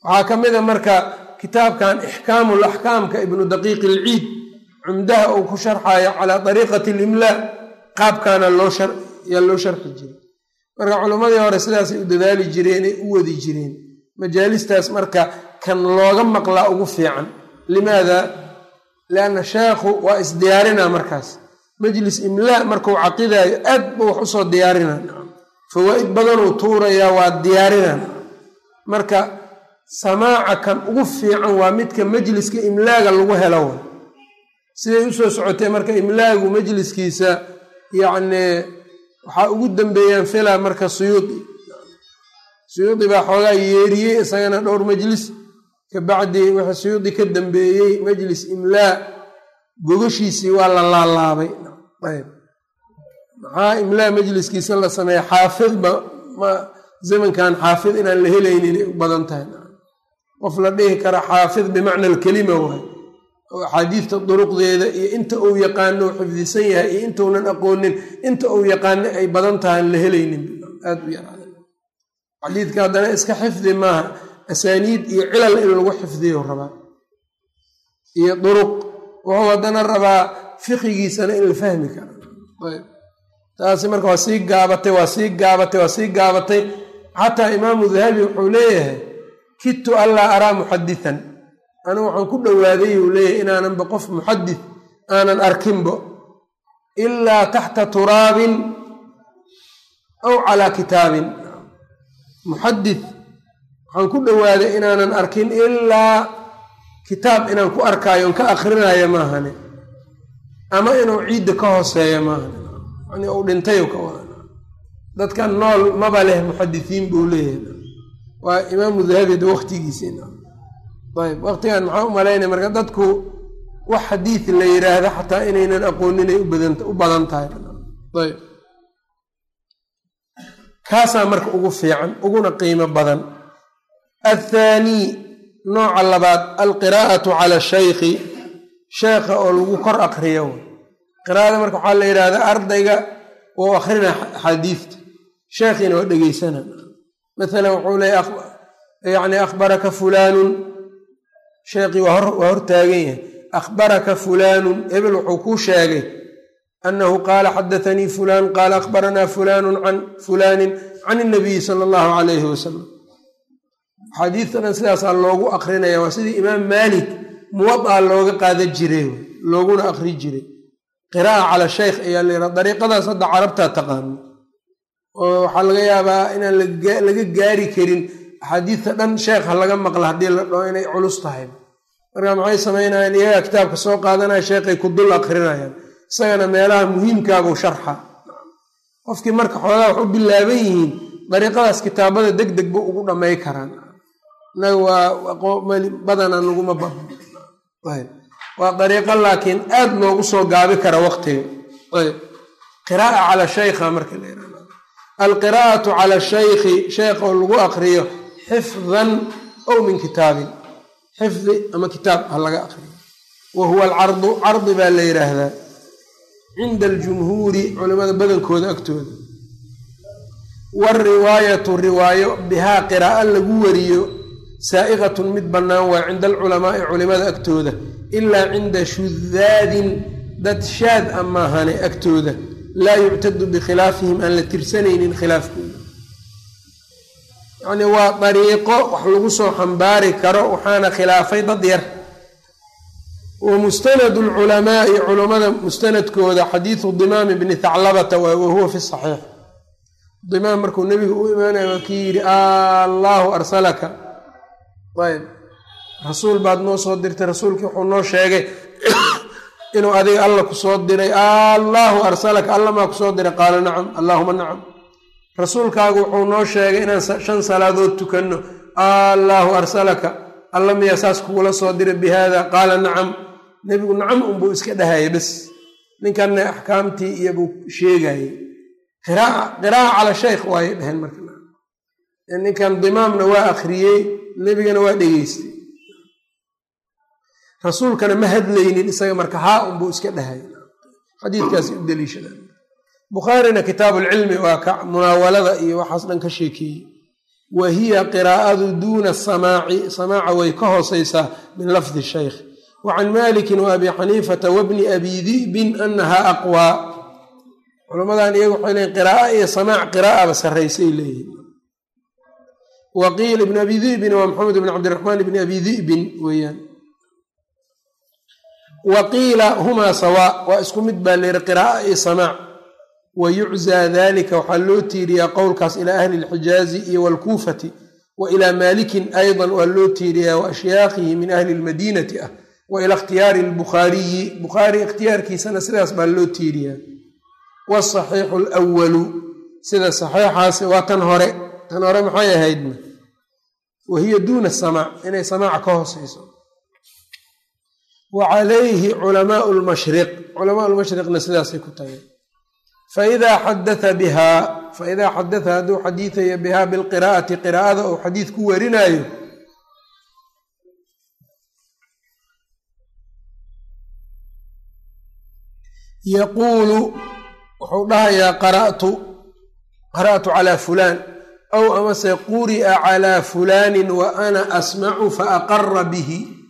waxaa ka mid a marka kitaabkan ixkaamul axkaamka ibnu daqiiq ilciid cumdaha uu ku sharxayo calaa dariiqati alimlaa qaabkaana yaa loo sharxi jiray. Marka culimmadii hore sidaasay u dadaali jireenay u wadi jireen. Majaalistaas marka kan looga maqlaa ugu fiican. Limaada? Lianna sheekhu waa isdiyaarinaa markaas. Majlis imlaa markuu caqidaayo aad ba wax u soo diyaarinaa. Fawaa'id badanuu tuurayaa waa diyaarinaa. Marka samaaca kan ugu fiican waa midka majliska imlaaga lagu helo. Way siday u soo socotee marka imlaagu majliskiisa yacni waxaa ugu dambeeyaan fila marka suyuudi suyuudi baa xoogaa yeeriyey isagana dhowr majlis. Kabacdi wixii suyuudi ka dambeeyey majlis imlaa gogashiisii waa la laalaabay. Ayb. Maxaa imlaa majliskiisa la sameeya xaafidba ma zamankan xaafid inaan la helaynin ay u badan tahay qof la dhihi kara xaafid bimacna alkelima waay. Oo axaadiidta duruqdeeda iyo inta uu yaqaano xifdisan yahay iyo intaunan aqoonin inta uu yaqaano ay badan tahaan la helaynin. Aad u yaraada xadiidka haddana iska xifdi maaha. Asaaniid iyo cilal in lagu xifdiyo rabaa. Iyo duruq. Wuxuu haddana rabaa fiqigiisana in la fahmi karo. Ayb. Taasi marka waa sii gaabatay waa sii gaabatay waa sii gaabatay. Xataa imaamu dahabi wuxuu leeyahay kidtu allaa araa muxaditan anigu waxaan ku dhowaaday uu leeyahay inaananba qof muxadis aanan arkinbo ilaa taxta turaabin aw calaa kitaabin. Muxadis waxaan ku dhowaaday inaanan arkin ilaa kitaab inaan ku arkaayo on ka akrinaayo maahane ama inuu ciidda ka hooseeyo maahane. Yani uu dhintayu ka wada dadkan nool maba leh muxadisiin buu leeyahay waa imaamu dahabida waktigiisiina ayb waqtigan maxaa u malaynaya marka dadku wax xadiid la yidhaahda xataa inaynan aqooninay u badan tahay. Ayb kaasaa marka ugu fiican uguna qiimo badan. Athaanii nooca labaad alqiraa'atu cala shaykhi sheekha oo lagu kor akriyo. Qiraa'ada marka waxaa la yidhahdaa ardayga wou akhrina axaadiidta sheekhiina waa dhegeysana maalan wuxuu leeya yani akhbaraka fulaanun sheekhii waa hortaagan yahay. Akhbaraka fulaanun hebel wuxuu kuu sheegay annahu qaala xadaanii fulaan qaala akhbaranaa fulaanun can fulaanin can inabiyi sala allahu calayhi wasalam axaadiidta dhan sidaasaa loogu akrinaya waa sidii imaam maalik muwadaa looga qaadan jiray looguna akri jiray qiraa'a cala shaykh ayaa la yidhaha dariiqadaas hadda carabtaa taqaano oo waxaa laga yaabaa inaan laga gaari karin axaadiidta dhan sheekha laga maqla haddii la dhaho inay culus tahay. Marka maxay samaynayaan? Iyagaa kitaabka soo qaadanaya sheekhay ku dul akrinayaan. Isagana meelaha muhiimkaabuu sharxa. Qofkii marka xoogaa wax u bilaaban yihiin dariiqadaas kitaabada deg deg ba ugu dhamay karaan. Inaga waa badana naguma ba waa dariiqo laakiin aada loogu soo gaabi kara waqtiga. Ayb. Qira'a cala shaykha marka alqiraa'atu cala shaykhi sheekh oo lagu aqriyo xifdan ow min kitaabin. Xifdi ama kitaab ha laga aqriyo wa huwa alcardu cardi baa la yidhaahdaa cinda aljumhuuri culimada badankooda agtooda. Wariwaayatu riwaayo bihaa qiraa'o lagu wariyo saa'iqatun mid bannaan waa cinda alculamaai culimada agtooda. Ilaa cinda shudaadin dad shaad a maahane agtooda laa yuctadu bikhilaafihim aan la tirsanaynin khilaafkooda. Yacnii waa dariiqo wax lagu soo xambaari karo waxaana khilaafay dad yar. Wa mustanadu lculamaai culammada mustanadkooda xadiidu dimaami bni thaclabata waay wahuwa fi saxiix. Dimaam markuu nebiga u imaanaya waa kii yidhi allaahu arsalaka. Ayb rasuul baad noo soo dirtay rasuulkii wuxuu noo sheegay inuu adiga alla ku soo diray allaahu arsalaka alla maa ku soo diray? Qaala nacam allaahuma nacam. Rasuulkaagu wuxuu noo sheegay inaan shan salaadood tukanno allaahu arsalaka alla miyaa saas kugula soo diray bi haada qaala nacam. Nebigu nacam unbuu iska dhahaya bes. Ninkanna axkaamtii iyobuu sheegayey qiraa'a qiraa'a cala shaykh waayay dhaheen marka. Ninkan dimaamna waa akhriyey nebigana waa dhegeystay rasuulkana ma hadlaynin isaga marka haa unbuu iska dhahay. Xadiidkaasi u daliishadaan bukhaarina kitaabuulcilmi waa ka munaawalada iyo waxaas dhan ka sheekeeyey. Wa hiya qiraa'adu duuna samaaci samaaca way ka hooseysaa min lafdi shaykh. Wa can malikin wa abi xaniifata wabni abi di'bin anahaa aqwaa culamadan iyagu waxay leeyiin qiraaa iyo samaac qiraa'aba sarraysay leeyihiin wa qiila ibn abi di'bin waa maxamed ibn cabdiraxmaan ibni abi di'bin weeyaan wa qiila humaa sawaa waa isku mid baa layidhi qiraaa iyo samaac. Wa yuczaa dalika waxaa loo tiiriyaa qowlkaas ilaa ahli lxijaazi iyo waalkuufati wa ilaa maalikin aydan waa loo tiiriyaa wa ashyaakhihi min ahli lmadiinati ah. Wa ila ikhtiyaari lbukhaariyi bukhaari ikhtiyaarkiisana sidaas baa loo tiiriyaa. Wasaxiixu lwalu sida saxiixaasi waa tan hore. Tan hore maxay ahaydna? Wa hiya duuna samaac inay samaaca ka hooseyso wa calayhi culamaau lmashriq culamaa lmashriqna sidaasay ku tageen faidaa xadatha bihaa faidaa xadatha hadduu xadiidayo bihaa bilqiraa'ati qiraa'ada uu xadiid ku warinaayo yaquulu wuxuu dhahayaa qara'tu qara'tu calaa fulaan aw amase quri'a calaa fulaanin wa ana asmacu fa aqara bihi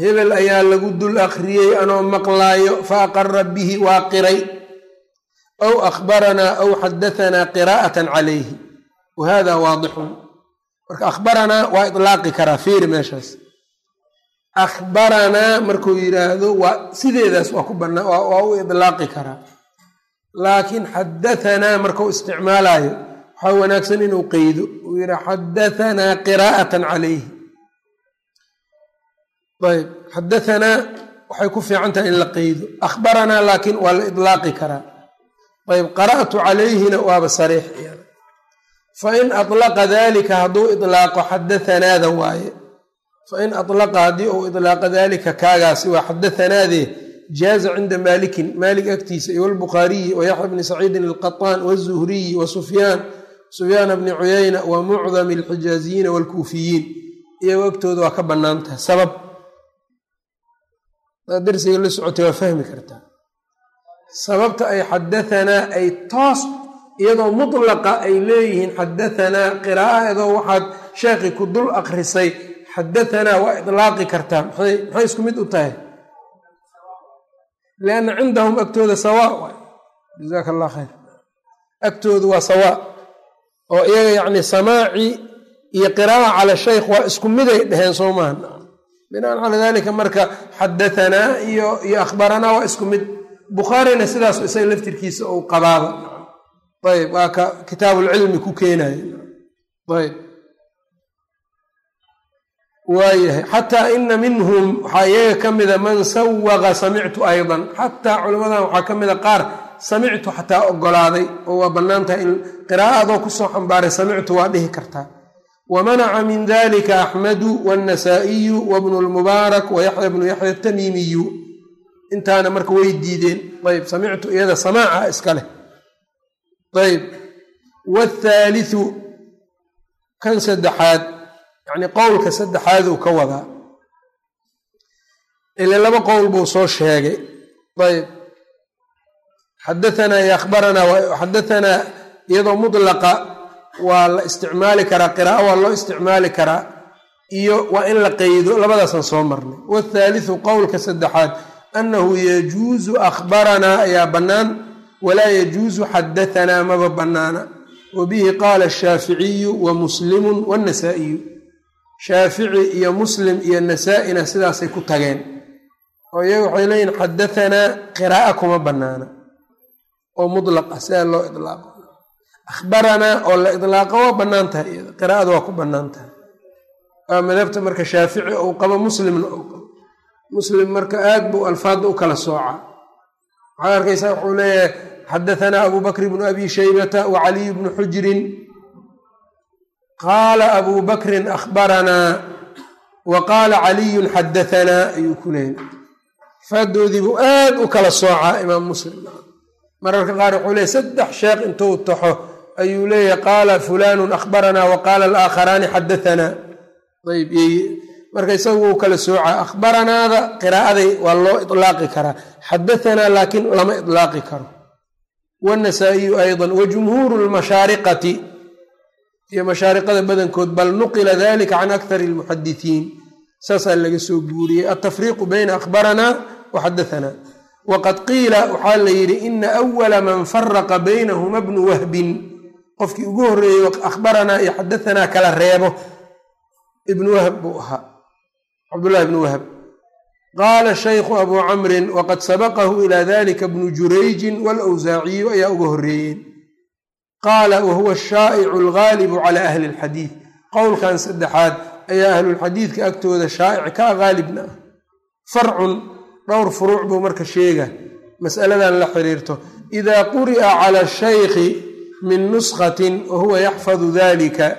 hebel ayaa lagu dul akhriyey anoo maqlaayo fa aqara bihi waa qiray. Aw akhbaranaa aw xadahanaa qiraa'atan calayhi. Wa hada waadixun. Marka akhbaranaa waa itlaaqi karaa fiiri meeshaas. Akhbaranaa markuu yidhaahdo waa sideedaas waa ku bannaa waa u idlaaqi karaa. Laakiin xadahanaa markuu isticmaalayo waxaa wanaagsan inuu qeydo. Uu yidhaa xadahanaa qiraa'atan calayhi ayb. Xadaanaa waxay ku fiican tahay in la qeydo. Akhbaranaa laakiin waa la ilaaqi karaa. Ayb qara'tu calayhina waaba sariix fain alaqa dalika hadduu ilaaqo xadaanaadan waaye. Fain alaqa haddii uu ilaaqa daalika kaagaasi waa xadaanaadee jaaza cinda maalikin maalik agtiisa iyo wlbukhaariyi wayaxya bni saciidin alqaطaan wzuhriyi wasufyaan sufyaana bni cuyayna wa mucdami alxijaaziyiina wlkuufiyiin iyagoo agtooda waa ka banaantahay sabab? Sabab darsiga la socotay waa fahmi kartaa sababta ay xadahanaa ay toos iyadoo mutlaqa ay leeyihiin xadahanaa qiraa'adoo waxaad sheekhi ku dul akrisay xadahanaa waa idlaaqi kartaa maxay isku mid u tahay? Lianna cindahum agtooda sawaa waay. Jazaaka allah khayr. Agtooda waa sawaa. Oo iyaga yacni samaaci iyo qiraa'a cala shaykh waa isku miday dheheen soo maaha binaan calaa dalika marka xadahanaa iyo iyo akhbaranaa waa isku mid. Bukhaarina sidaas isaga laftirkiisa uu qabaaba. Ayb waa ka kitaabulcilmi ku keenaya ayb waayahay xataa ina minhum waxaa iyaga ka mida man sawaqa samictu aydan. Xataa culamadan waxaa ka mida qaar samictu xataa ogolaaday oo waa bannaan tahay in qiraa'adoo ku soo xambaaray samictu waa dhihi kartaa wa manaca min dalika axmedu wannasaa'iyu wabnu lmubaarak wa yaxya bnu yaxya atamiimiyu intaana marka way diideen ayb samictu iyada samaaca iska leh ayb wthaaliu kan saddexaad yacni qowlka saddexaad uu ka wadaa ile laba qowl buu soo sheegay ayb xadaanaa iyo xadaanaa iyadoo mutlaqa waa la isticmaali karaa qiraa'o waa loo isticmaali karaa iyo waa in la qeydo labadaasaan soo marnay. Wthaaliu qowlka saddexaad annahu yajuusu akhbaranaa ayaa bannaan walaa yajuusu xadaanaa maba bannaana. Wa bihi qaala ashaaficiyu wa muslimun wannasaa'iyu shaafici iyo muslim iyo nasaa-ina sidaasay ku tageen. Oo iyaga waxay leeyihiin xadaanaa qiraa'a kuma bannaana. Oo mutlaq ah sidaa loo idlaaqo akhbaranaa oo la idlaaqo waa bannaan tahay qiraa'ada waa ku bannaan tahay waa madhabta marka shaafici ou qabo muslimna ou qabo muslim marka aad buu alfaadda u kala soocaa waxaa arkaysaa wuxuu leeyahay xadaanaa abu bakr bnu abi shaybata wa caliy bnu xujrin qaala abu bakrin akhbaranaa wa qaala caliyun xadaanaa ayuu ku leeyahy alfaaddoodiibuu aad u kala soocaa imaam muslim mararka qaar wuxuu leeyahy saddex sheekh intuu taxo ayuu leeyahay qaala fulanun akhbaranaa wa qaala alaakharaani xadaanaa ayb marka isagu wuu kala soocaa akhbaranaada qiraa'aday waa loo ilaaqi karaa xadaanaa laakiin lama ilaaqi karo. Wannasaa'iyu aydan wa jumhuuru lmashaariqati iyo mashaariqada badankood bal nuqila dalika can akthari almuxadisiin saasaa laga soo guuriyey altafriiqu bayna akhbaranaa wa xadaanaa waqad qiila waxaa la yidhi ina awala man faraqa baynahuma bnu wahbin qofkii ugu horreeyey akhbaranaa iyo xadaanaa kala reebo. Ibnu wahb buu ahaa. Cabdullahi bnu wahb qaala shaykhu abuu camrin waqad sabaqahu ila dalika bnu jurayjin walawsaaciyu ayaa uga horreeyeen qaala wahuwa ashaa'icu algaalibu cala ahli alxadiid. Qowlkan saddexaad ayaa ahlulxadiidka agtooda shaa'ic ka gaalibna ah. Farcun dhowr furuuc buu marka sheega mas'aladan la xiriirto. Idaa quri'a cala shaykhi min nuskhatin wahuwa yaxfadu dalika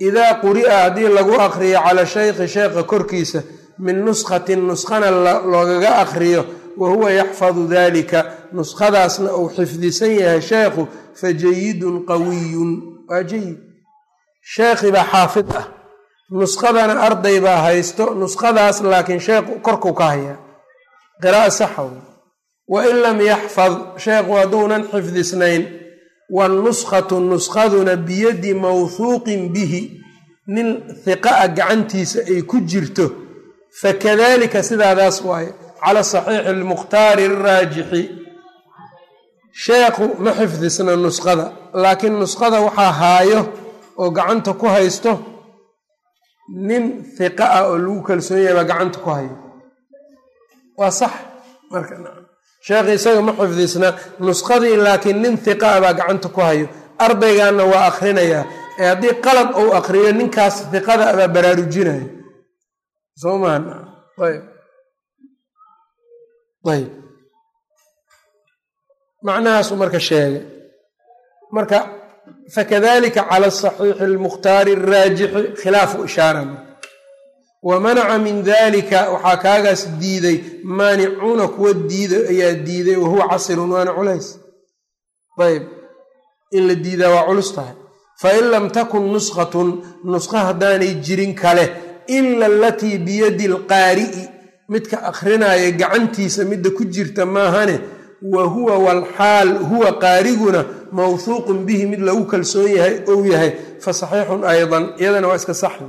idaa quri'a haddii lagu akriyo cala shaykhi sheekha korkiisa min nuskhatin nuskhana loogaga akriyo wa huwa yaxfadu dalika nuskhadaasna uu xifdisan yahay sheekhu fa jayidun qawiyun. Waa jayid sheekhi baa xaafid ah. Nuskhadana arday baa haysto nuskhadaas laakiin sheekhu korkuu ka hayaa. Qira'a saxa wey wain lam yaxfad sheekhu hadduunan xifdisnayn wanuskhatu nuskhaduna biyadi mawhuuqin bihi nin hiqa a gacantiisa ay ku jirto fakadalika sidaadaas waaye cala saxiixi almukhtaari araajixi sheekhu ma xifdisna nuskhada laakiin nuskhada waxaa haayo oo gacanta ku haysto nin hiqa ah oo lagu kalsoon yahay baa gacanta ku hayo waa sax marka sheekhi isaga ma xifdisna nuskhadii laakiin nin hiqa ah baa gacanta ku hayo. Ardaygaana waa akrinayaa ee haddii qalad uu akriyo ninkaas hiqada abaa baraarujinaya. Soo mahan ayb ayb macnahaasuu marka sheegay. Marka fakadalika cala asaxiixi almukhtaari araajixi khilaafu ishaara wa manaca min dalika waxaa kaagaas diiday maanicuuna kuwa diida ayaa diiday wahuwa casirun waana culays. Ayb in la diidaa waa culus tahay. Fain lam takun nuskhatun nuskha haddaanay jirin kale ila alatii biyadi alqaari'i midka akhrinaya gacantiisa midda ku jirta maahane wa huwa walxaal huwa qaariguna mawhuuqun bihi mid lagu kalsoon yahay ou yahay fa saxiixun aydan iyadana waa iska saxi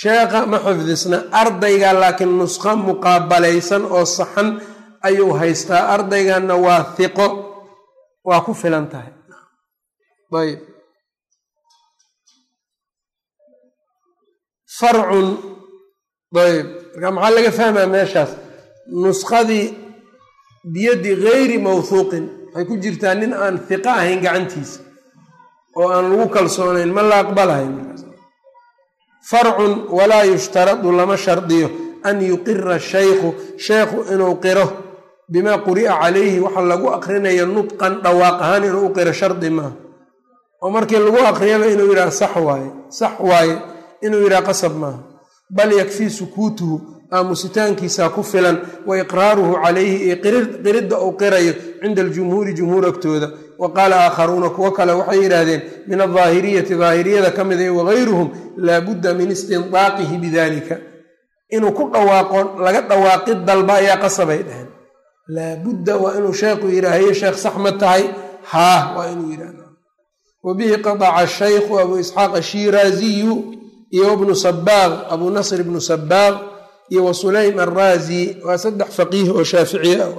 sheekha ma xifdisna ardayga laakiin nuskho muqaabalaysan oo saxan ayuu haystaa. Ardayganna waa hiqo waa ku filan tahay. Ayb farcun ayb marka maxaa laga fahmaa meeshaas? Nuskadii biyadi gayri mawhuuqin waxay ku jirtaa nin aan hiqo ahayn gacantiisa oo aan lagu kalsoonayn. Ma la aqbalahay farcun walaa yushtaradu lama shardiyo an yuqira shaykhu sheekhu inuu qiro. Bimaa quri'a calayhi waxa lagu aqrinayo nudqan dhawaaq ahaan inuu u qiro shardi maaha. Oo markii lagu aqriyaba inuu yidhaha sax waaye sax waaye inuu yidhaha qasab maaha. Bal yakfii sukuutuhu aamusitaankiisaa ku filan wa iqraaruhu calayhi iyo qiridda uu qirayo cinda aljumhuuri jumhuur agtooda wa qaala aakharuuna kuwo kale waxay yidhaahdeen min aldaahiriyati daahiriyada ka mida wagayruhum laabudda min istindaaqihi bidalika inuu ku dhawaaqo laga dhawaaqid dalba ayaa qasabay dheheen laabudda waa inuu sheekhu yidhaahaye sheekh sax ma tahay? Haah waa inuu yidhahda wa bihi qadaca shaykhu abu isxaaq ashiraaziyu iyo wabnu sabaaq abu nasr ibnu sabaaq iyo wa sulaym arraazi waa saddex faqiih oo shaaficiye ah.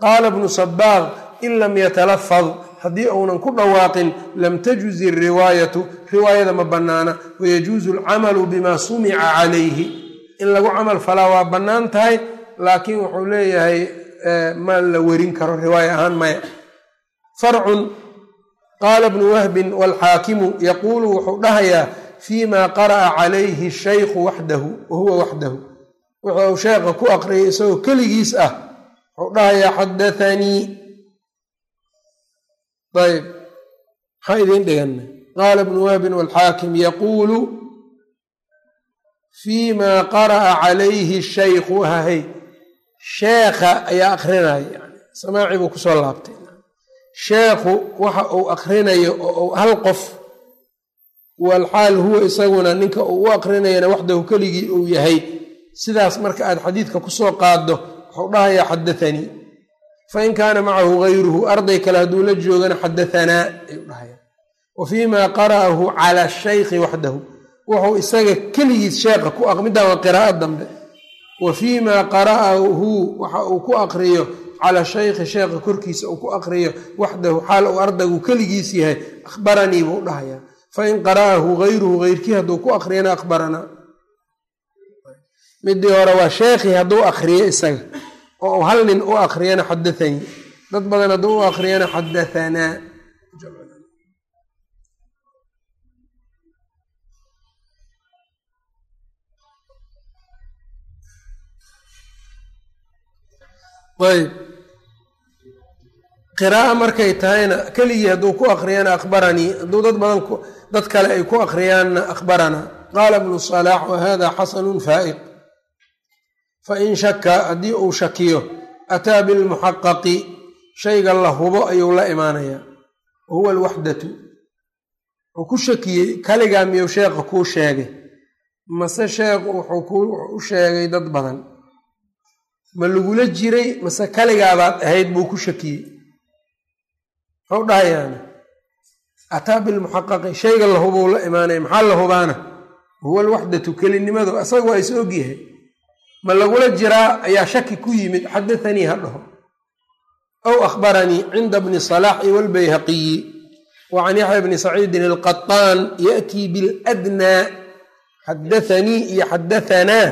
Qaala bnu sabaaq in lam yatalafad haddii uunan ku dhawaaqin lam tajuzi riwaayatu riwaayada ma bannaana wayajuuzu alcamalu bima sumica calayhi. In lagu camal falaa waa bannaan tahay laakiin wuxuu leeyahay ma la werin karo riwaaya ahaan maya. Farcun qaala bnu wahbin waalxaakimu yaquulu wuxuu dhahayaa fima qara'a calayhi shaykhu waxdahu wa huwa waxdahu. Wuxuu sheekha ku aqriyay isagoo keligiis ah wuxuu dhahayaa xadathanii ayb maxaa idiin dhigana qaala bnu wahbin waalxaakim yaquulu fima qara'a calayhi shaykhu hahay sheekha ayaa akrinaya yani samaaci buu ku soo laabtay sheekhu waxa uu akrinayo oo hal qof walxaal huwa isaguna ninka uu u aqrinayana waxdahu keligii uu yahay sidaas marka aad xadiidka ku soo qaaddo wuxuu dhahayaa xadathanii fain kaana macahu gayruhu arday kale hadduu la joogana xadahanaa ayuu dhahaya wa fiima qara'ahu cala shaykhi waxdahu wuxuu isaga keligiis sheekha ku middan waa qiraa'o dambe wa fiima qara'ahu waxa uu ku aqriyo cala shaykhi sheekha korkiisa uu ku aqriyo waxdahu xaal uu ardaygu keligiis yahay akhbaranii buu dhahayaa fain qara'ahu gayruhu geyrkii hadduu ku akriyana akhbaranaa midii hore waa sheekhii hadduu akriyo isaga oo hal nin u akriyana xadathanii dad badan hadduu u akriyana xadahanaa ayb. Qiraaa markay tahayna keligii hadduu ku akriyana akhbaranii hadduu dad badan dad kale ay ku akriyaanna akhbaranaa qaala bnu salaax wa hada xasanun faa'iq fain shaka haddii uu shakiyo ataa bilmuxaqaqi shayga la hubo ayuu la imaanayaa. wa huwa alwaxdatu wuxuu ku shakiyey kaligaa miyuu sheekha kuu sheegay mase sheekhu wuxuu u sheegay dad badan ma lagula jiray mase kaligaabaad ahayd buu ku shakiyey muxuu dhahayaana ataa bilmuxaqaqi shayga la hubou la imaanaya maxaa la hubaana huwa alwaxdatu kelinimadu asaga waa is ogyahay ma lagula jiraa ayaa shaki ku yimid xadathanii ha dhaho. Aw akhbaranii cinda bni salaaxi walbayhaqiyi wa can yaxya bni saciidin alqaطaan ya'tii biladnaa xadathanii iyo xadahanaa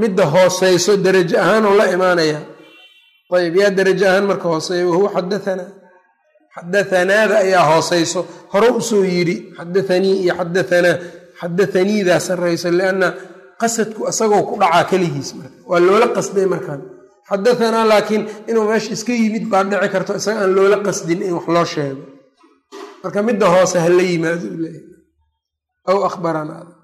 midda hooseyso derajo ahaanoo la imaanaya. Ayb yaa derajo ahaan marka hooseeya wahuwa xadahanaa xadathanaada ayaa hooseyso hore u soo yidhi xadathanii iyo xadahanaa xadathaniidaa sarrayso lianna qasadku isagoo ku dhacaa keligiis marka. Waa loola qasday markaan. Xadahanaa laakiin inuu meesha iska yimid baa dhici karto isaga aan loola qasdin in wax loo sheego. Marka midda hoose ha la yimaado u leeyahy aw akhbaranaada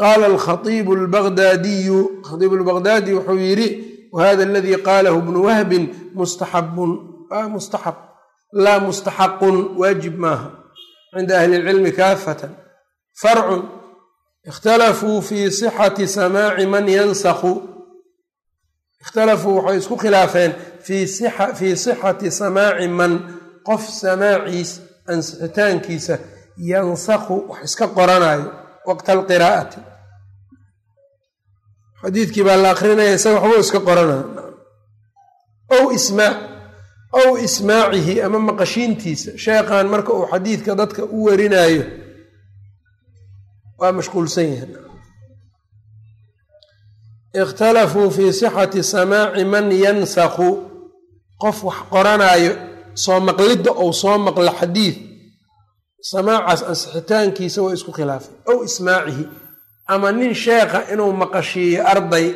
qaala alkhaiibu albagdaadiyu khaiibu lbagdaadi wuxuu yidhi wahada aladii qaalahu bnu wahbin mustaxabun mustaxab laa mustaxaqun waajib maaha. Cinda ahli lcilmi kaafatan. Farcun ikhtalafuu fii sixati samaaci man yansakhu ikhtalafuu waxay isku khilaafeen fii sixati samaaci man qof samaaciis ansixitaankiisa yansakhu wax iska qoranayo waqta alqiraa'ati xadiidkii baa la akrinaya isaga waxbuu iska qoranayo ow ismaac ow ismaacihi ama maqashiintiisa sheekhan marka uu xadiidka dadka u warinayo waa mashquulsan yahay. Ikhtalafuu fii sixati samaaci man yansakhu. Qof wax qoranaayo soo maqlidda ou soo maqlo xadiid samaacaas ansixitaankiisa waa isku khilaafay. Ow ismaacihi ama nin sheekha inuu maqashiiyo arday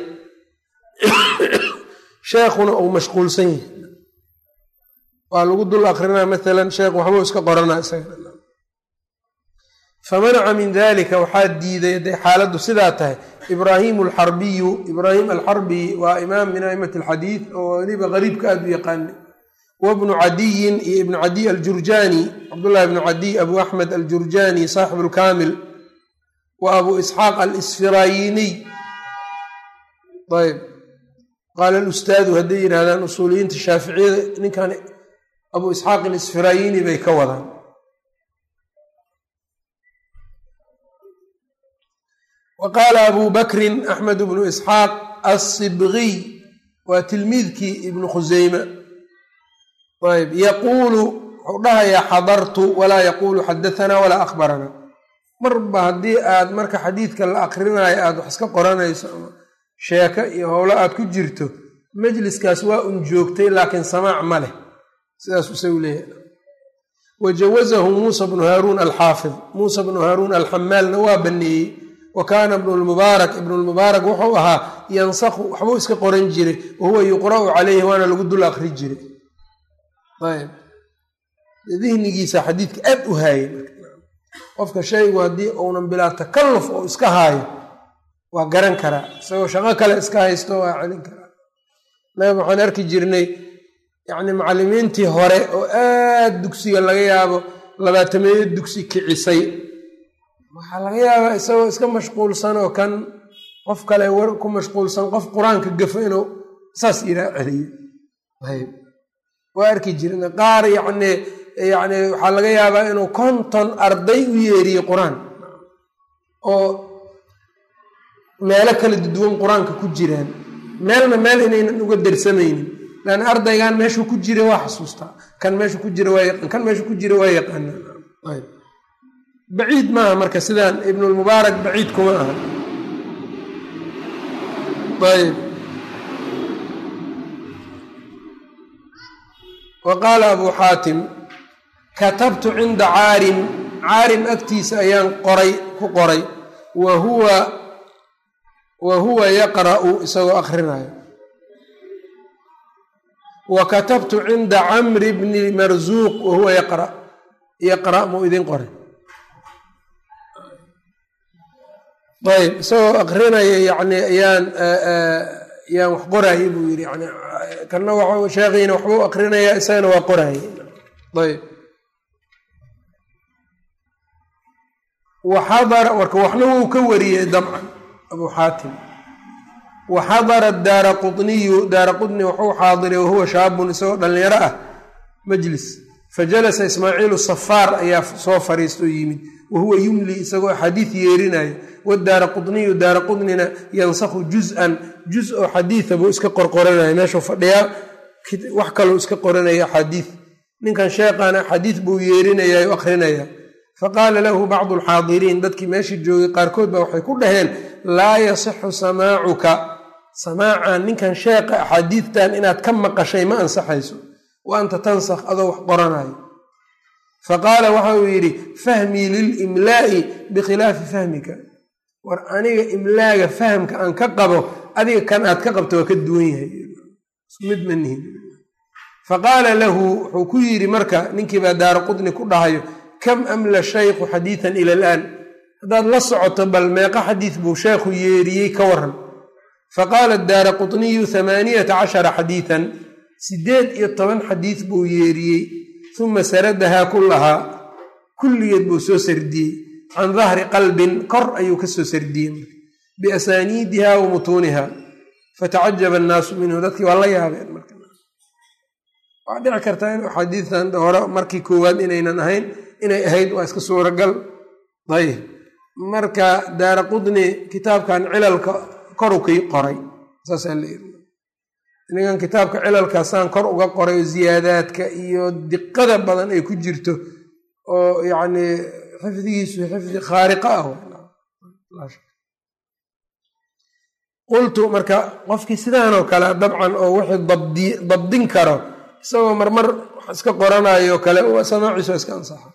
sheekhuna uu mashquulsan yahay. Waa lagu dul akrinaa maalan sheekh waxbuu iska qoranaa isaga famanaca min dalika waxaa diiday hadday xaaladdu sidaa tahay ibraahimu alxarbiyu ibraahim alxarbi waa imaam min aimati alxadiid oo weliba qariibka aada u yaqaana wabnu cadiyin iyo ibnu cadiy aljurjani cabdullahi ibnu cadiy abu axmed aljurjani saaxibu lkaamil wa abu isxaaq alisfirayiniy ayb qaala alustaadu hadday yidhahdaan usuuliyiinta shaaficiyada ninkan abu isxaaq alisfirayini bay ka wadaan wa qaala abu bakrin axmed bnu isxaaq assibgiy waa tilmiidkii ibnu khuseyme ayb yaquulu wuxuu dhahayaa xadartu walaa yaquulu xadahanaa walaa akhbaranaa marba haddii aad marka xadiidka la akrinaayo aada wax iska qoranayso ama sheeko iyo howlo aad ku jirto majliskaas waa un joogtay laakiin samaac ma leh. Sidaasuu isagu leeyahay. Wa jawazahu muusa bnu haaruun alxaafid. Muusa bnu haaruun alxamaalna waa baneeyey wa kaana ibnu lmubaarak ibnu lmubaarak wuxuu ahaa yansakhu waxbuu iska qoran jiray wa huwa yuqra'u caleyhi waana lagu dul akri jiray. Dihnigiisa xadiidka aad u haayay qofka shaygu haddii uunan bilaa takalluf oo iska haayo waa garan karaa isagoo shaqo kale iska haysto waa celin karaa naga waxaan arki jirnay yacni macallimiintii hore oo aad dugsiga laga yaabo labaatameeyo dugsi kicisay waxaa laga yaabaa isagoo iska mashquulsan oo kan qof kale war ku mashquulsan qof qur'aanka gafo inuu saas iraa celiyo. Ayb waa arki jirna qaar yacni yacni waxaa laga yaabaa inuu konton arday u yeeriyo qur'aan oo meelo kala duwan qur'aanka ku jiraan. Meelna meel inaynan uga darsamaynin. Laanna ardaygan meeshuu ku jira waa xasuustaa kan meeshu ku jira waa yaqaan kan meeshu ku jira waa yaqaanaa ayb baciid maaha marka sidaan ibnulmubaarak baciid kuma aha. Ayb wa qaala abuu xaatim katabtu cinda caarim caarim agtiisa ayaan qoray ku qoray. Wa huwa wa huwa yaqra'u isagoo akhrinayo. Wa katabtu cinda camri bni marzuuq wa huwa yaqra yaqra' muu idin qoray ayb isagoo akrinaya yani ayaan ayaan wax qoraayey buu yidhi yani kana wa sheekhiina waxbuu akrinayaa isagana waa qoraayey ayb. Waxadara marka waxna wuu ka wariyey dabcan abuu xaatim. Waxadara daara quniyu daara qutni wuxuu xaadiray wahuwa shaabun isagoo dhallinyaro ah majlis fajalasa ismaaciilu safaar ayaa soo fariistoo yimid wahuwa yumli isagoo axaadiid yeerinayo wadaara quniyu daara qutnina yansakhu juz-an juz oo xadiida buu iska qorqoranaya meeshuu fadhiyaa wax kalou iska qoranaya axaadiid ninkan sheeqaana axaadiid buu yeerinaya o akrinaya faqaala lahu bacdu alxaadiriin dadkii meeshii joogay qaarkood baa waxay ku dhaheen laa yasixu samaacuka. Samaacan ninkan sheeqa axaadiidtan inaad ka maqashay ma ansaxayso wa anta tansakh adoo wax qoranayo faqaala waxa uu yidhi fahmii lilimlaa'i bikhilaafi fahmika. War aniga imlaaga fahamka aan ka qabo adiga kan aad ka qabto waa ka duwan yahay. Mid manihin faqaala lahu wuxuu ku yidhi marka ninkiibaa daara qudni ku dhahayo kam amla shaykhu xadiidan ila alaan haddaad la socoto bal meeqa xadiid buu sheekhu yeeriyey ka waran faqaala daara qutniyu hamaaniyata cashara xadiidan siddeed iyo toban xadiid buu yeeriyey uma saradahaa kullahaa kulligeed buu soo sardiyey can dahri qalbin kor ayuu ka soo sardiyey biasaaniidiha wa mutuuniha. Fatacajaba annaasu minhu dadkii waa la yaabeen waa dhici kartaa in axaadiistan hore markii koowaad inaynan ahayn inay ahayd waa iska suuragal. Ayb marka daara qudni kitaabkan cilalka korukii qoray saasaa la yiri ningan kitaabka cilalkaasaan kor uga qoray oo ziyaadaadka iyo diqada badan ay ku jirto oo yacni xifdigiisu xifdi khaariqa ah qultu marka qofkii sidaanoo kale dabcan oo wixii dabdin karo isagoo marmar iska qoranayo kale samaaciisu iska ansaxa.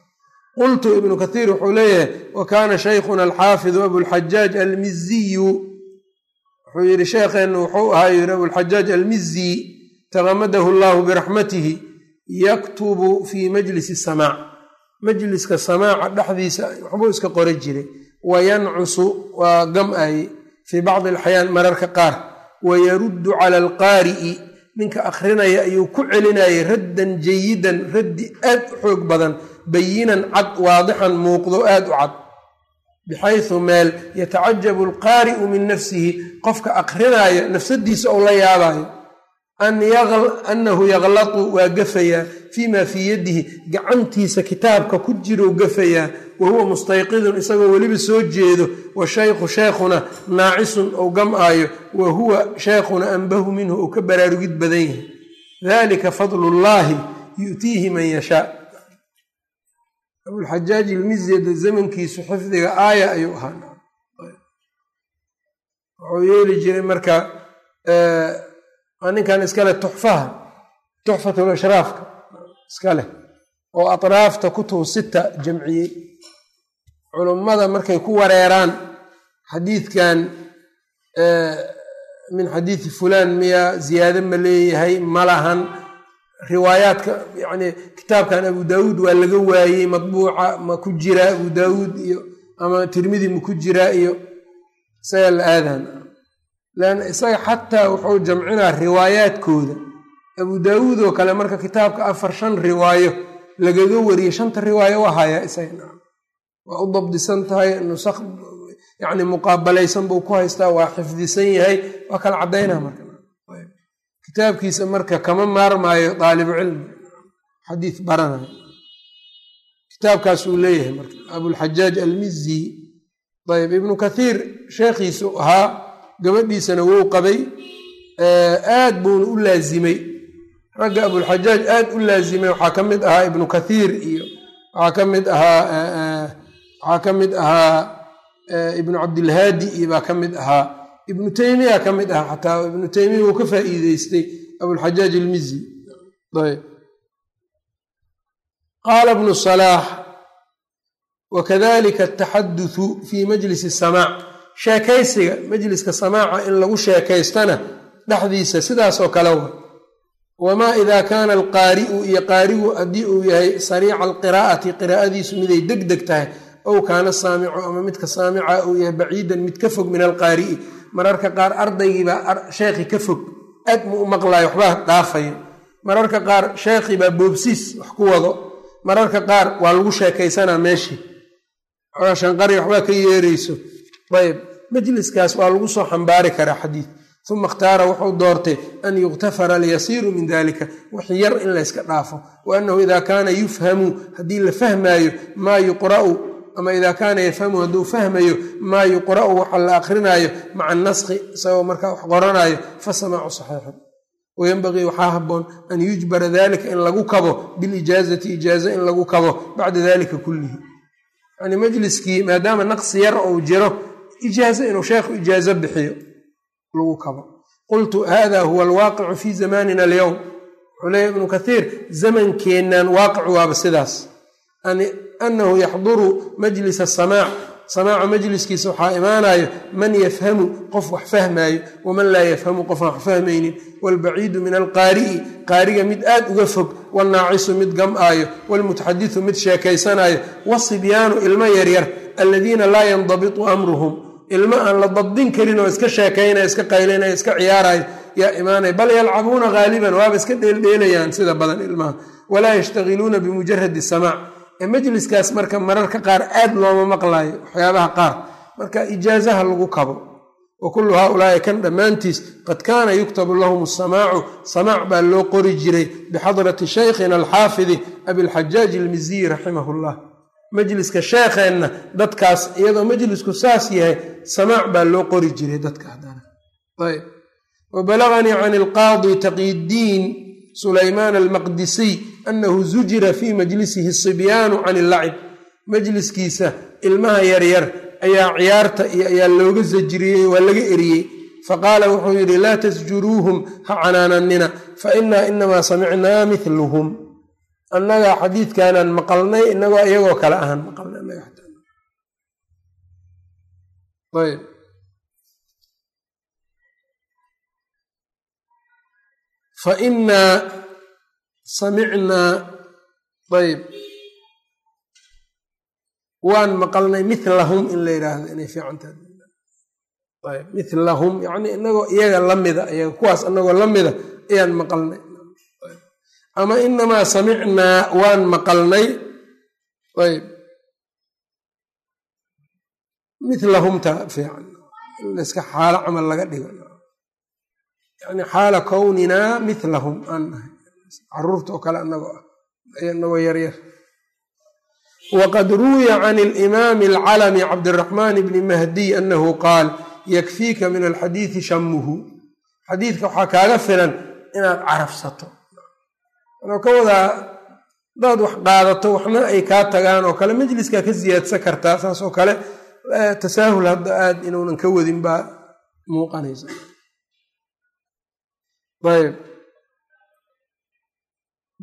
Qultu ibnu kathiir wuxuu leeyahay wa kaana shaykhuna alxaafidu abulxajaaj almiziyu wuxuu yidhi sheekheennu wuxuu ahaa yidhi abulxajaaj almizi taqamadahu allahu biraxmatihi yaktubu fii majlisi samaac majliska samaaca dhexdiisa waxbuu iska qora jiray. Wayancusu waa gam-aye fii bacdi alxayaan mararka qaar. Wayaruddu cala alqaari'i ninka akhrinaya ayuu ku celinayay raddan jayidan raddi aad u xoog badan bayinan cad waadixan muuqdo aad u cad bixaysu meel yatacajabu alqaari'u min nafsihi qofka akhrinaya nafsadiisa ou la yaabayo annahu yaklatu waa gafayaa fii maa fii yadihi gacantiisa kitaabka ku jirou gafayaa wa huwa mustayqidun isagoo weliba soo jeedo wa shaykhu sheekhuna naacisun ou gam-aayo wa huwa sheekhuna anbahu minhu ou ka baraarugid badan yahay dalika fadlullaahi yu'tiihi man yashaa abulxajaaj ilmiziyada zamankiisu xifdiga aaya ayuu ahaa. Wuxuu yeeli jiray marka ninkan iskale tuxfaha tuxfatul ashraafka iskaleh oo atraafta kutubu sita jamciyey. Culummada markay ku wareeraan xadiidkan min xadiidi fulaan miya ziyaado ma leeyahay ma lahan riwaayaadka yacni kitaabkan abu daawuud waa laga waayey matbuuca ma ku jiraa abu daawuud iyo ama tirmidi ma ku jiraa iyo isaga la aadaan leanna isaga xataa wuxuu jamcinaa riwaayaadkooda. Abu daawuud oo kale marka kitaabka afar shan riwaayo lagaga wariyey shanta riwaayo waa hayaa isaga waa u dabdisan tahay nusakh yacni muqaabalaysan buu ku haystaa waa xifdisan yahay waa kala caddaynaa marka kitaabkiisa marka kama maarmaayo daalibu cilmi. Xadiis baranayo kitaabkaasuu leeyahay marka abulxajaaj almizi ayb ibnu kathiir sheekhiisu ahaa gabadhiisana wou qabay aad buuna u laazimay. Ragga abulxajaaj aad u laazimay waxaa ka mid ahaa ibnu kathiir iyo waxaa ka mid ahaa waxaa ka mid ahaa ibnu cabdilhaadi iyo baa ka mid ahaa ibnu teymiya ka mid ahaa xataa ibnu teymiya wuu ka faa'iideystay abulxajaaj ilmizi ayb. Qaala ibnu salaax wakadalika ataxaduthu fii majlisi samaac sheekaysiga majliska samaaca in lagu sheekaystana dhexdiisa sidaasoo kale wa wamaa idaa kaana alqaari'u iyo qaarigu haddii uu yahay sariica alqiraa'ati qiraa'adiisu miday deg deg tahay. Ow kaana saamicu ama midka saamica uu yahay baciidan mid ka fog min alqaari'i mararka qaar ardaygiibaa sheekhi ka fog. Aad mu u maqlayo waxbaa dhaafayo mararka qaar sheekhiibaa boobsiis wax ku wado. Mararka qaar waa lagu sheekaysanaa meeshii shanqari waxbaa ka yeerayso. Ayb majliskaas waa lagu soo xambaari karaa xadiid. Uma ikhtaara wuxuu doortay an yuktafara alyasiiru min dalika wax yar in layska dhaafo. Wa annahu ida kaana yufhamu haddii la fahmaayo maa yuqra'u ama ida kaana yafhamu hadduu fahmayo maa yuqra'u waxa la akrinaayo maca naskhi isagoo markaa wax qoranayo fasamaacu saxiixun. Wayenbagii waxaa haboon an yujbara dalika in lagu kabo bilijaazati ijaaza in lagu kabo bacda dalika kullihi. Yani majliskii maadaama naqsi yar ou jiro ijaazo inuu sheekhu ijaazo bixiyo lagu kabo. Qultu hada huwa alwaaqicu fi zamanina alyowm wuxuu leeya ibnu kathiir zamankeennan waaqicu waaba sidaas annahu yaxduru majlisa samaac samaaca majliskiisa waxaa imaanayo man yafhamu qof wax fahmaayo waman laa yafhamu qofaan wax fahmaynin waalbaciidu min alqaari'i qaariga mid aad uga fog waalnaacisu mid gam-aayo waalmutaxadisu mid sheekaysanaayo wasibyaanu ilmo yaryar aladiina laa yandabitu amruhum ilmo aan la dabdin karin oo iska sheekaynaya iska qaylinaya iska ciyaarayo yaa imaanaya bal yalcabuuna haaliban waaba iska dheeldheelayaan sida badan ilmaha walaa yashtagiluuna bimujaradi samaac majliskaas marka mararka qaar aad looma maqlayo waxyaabaha qaar. Marka ijaazaha lagu kabo wa kullu haaulaai kan dhammaantiis qad kaana yuktabu lahum asamaacu samaac baa loo qori jiray bixadrati shaykhina alxaafidi abilxajaaj ilmiziyi raximahu llah majliska sheekheenna dadkaas iyadoo majlisku saas yahay samaac baa loo qori jiray dadka haddana. Ayb wa balaganii can ilqaadi taqiyiddiin sulaymaan almaqdisiy annahu zujira fii majlisihi sibyaanu can illacib majliskiisa ilmaha yaryar ayaa ciyaarta iyo ayaa looga sajiriyey waa laga eriyey. Faqaala wuxuu yidhi laa tasjuruuhum ha canaananina fa innaa inamaa samicnaa miluhum annagaa xadiidkaanaan maqalnay inagoo iyagoo kale ahaan maqalnay fa inaa samicnaa ayb waan maqalnay milahum in la yidhaahdo inay fiicantahay ayb milahum yacni inagoo iyaga la mida iyaga kuwaas inagoo la mida ayaan maqalnay. Ama inamaa samicnaa waan maqalnay. Ayb milahumta fiican. In layska xaalo camal laga dhigo yani xaala kowninaa milahum aan nahay carruurta oo kale anagoo ah inagoo yaryar wqad ruwiya can alimaami alcalami cabdiraxmaan bni mahdiy anahu qaal yakfiika min alxadiidi shamuhu xadiidka waxaa kaaga filan inaad carafsato. Anoo ka wadaa hadaad wax qaadato waxna ay kaa tagaan oo kale majliskaa ka siyaadsan kartaa saas oo kale tasaahul hadda aad inuunan ka wadin baa muuqanaysa ayb.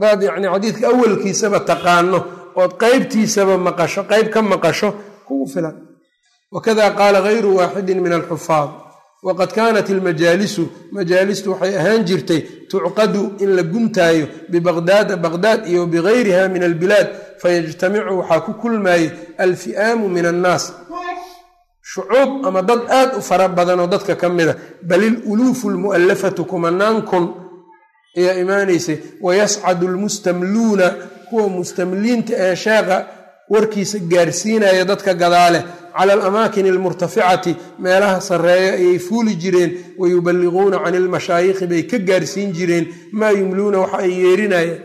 Hadaad yani xadiidka awalkiisaba taqaano ood qeybtiisaba maqasho qeyb ka maqasho kugu filan. Wakada qaala gayru waaxidin min alxufaad. Waqad kaanat ilmajaalisu majaalistu waxay ahaan jirtay tucqadu in la guntaayo bibaqdaada baqdaad iyo bigayriha min albilaad fayajtamicu waxaa ku kulmaayey alfi'aamu min annaas shucuub ama dad aad u fara badan oo dadka ka mida bal iluluufu lmu'allafatu kumanaan kun ayaa imaanaysay wayascadu lmustamluuna kuwa mustamliinta ee sheeqa warkiisa gaarsiinaya dadka gadaale cala alamaakin almurtaficati meelaha sarreeya ayay fuuli jireen wayuballiquuna can ilmashaayikhi bay ka gaarsiin jireen maa yumluuna waxa ay yeerinayaan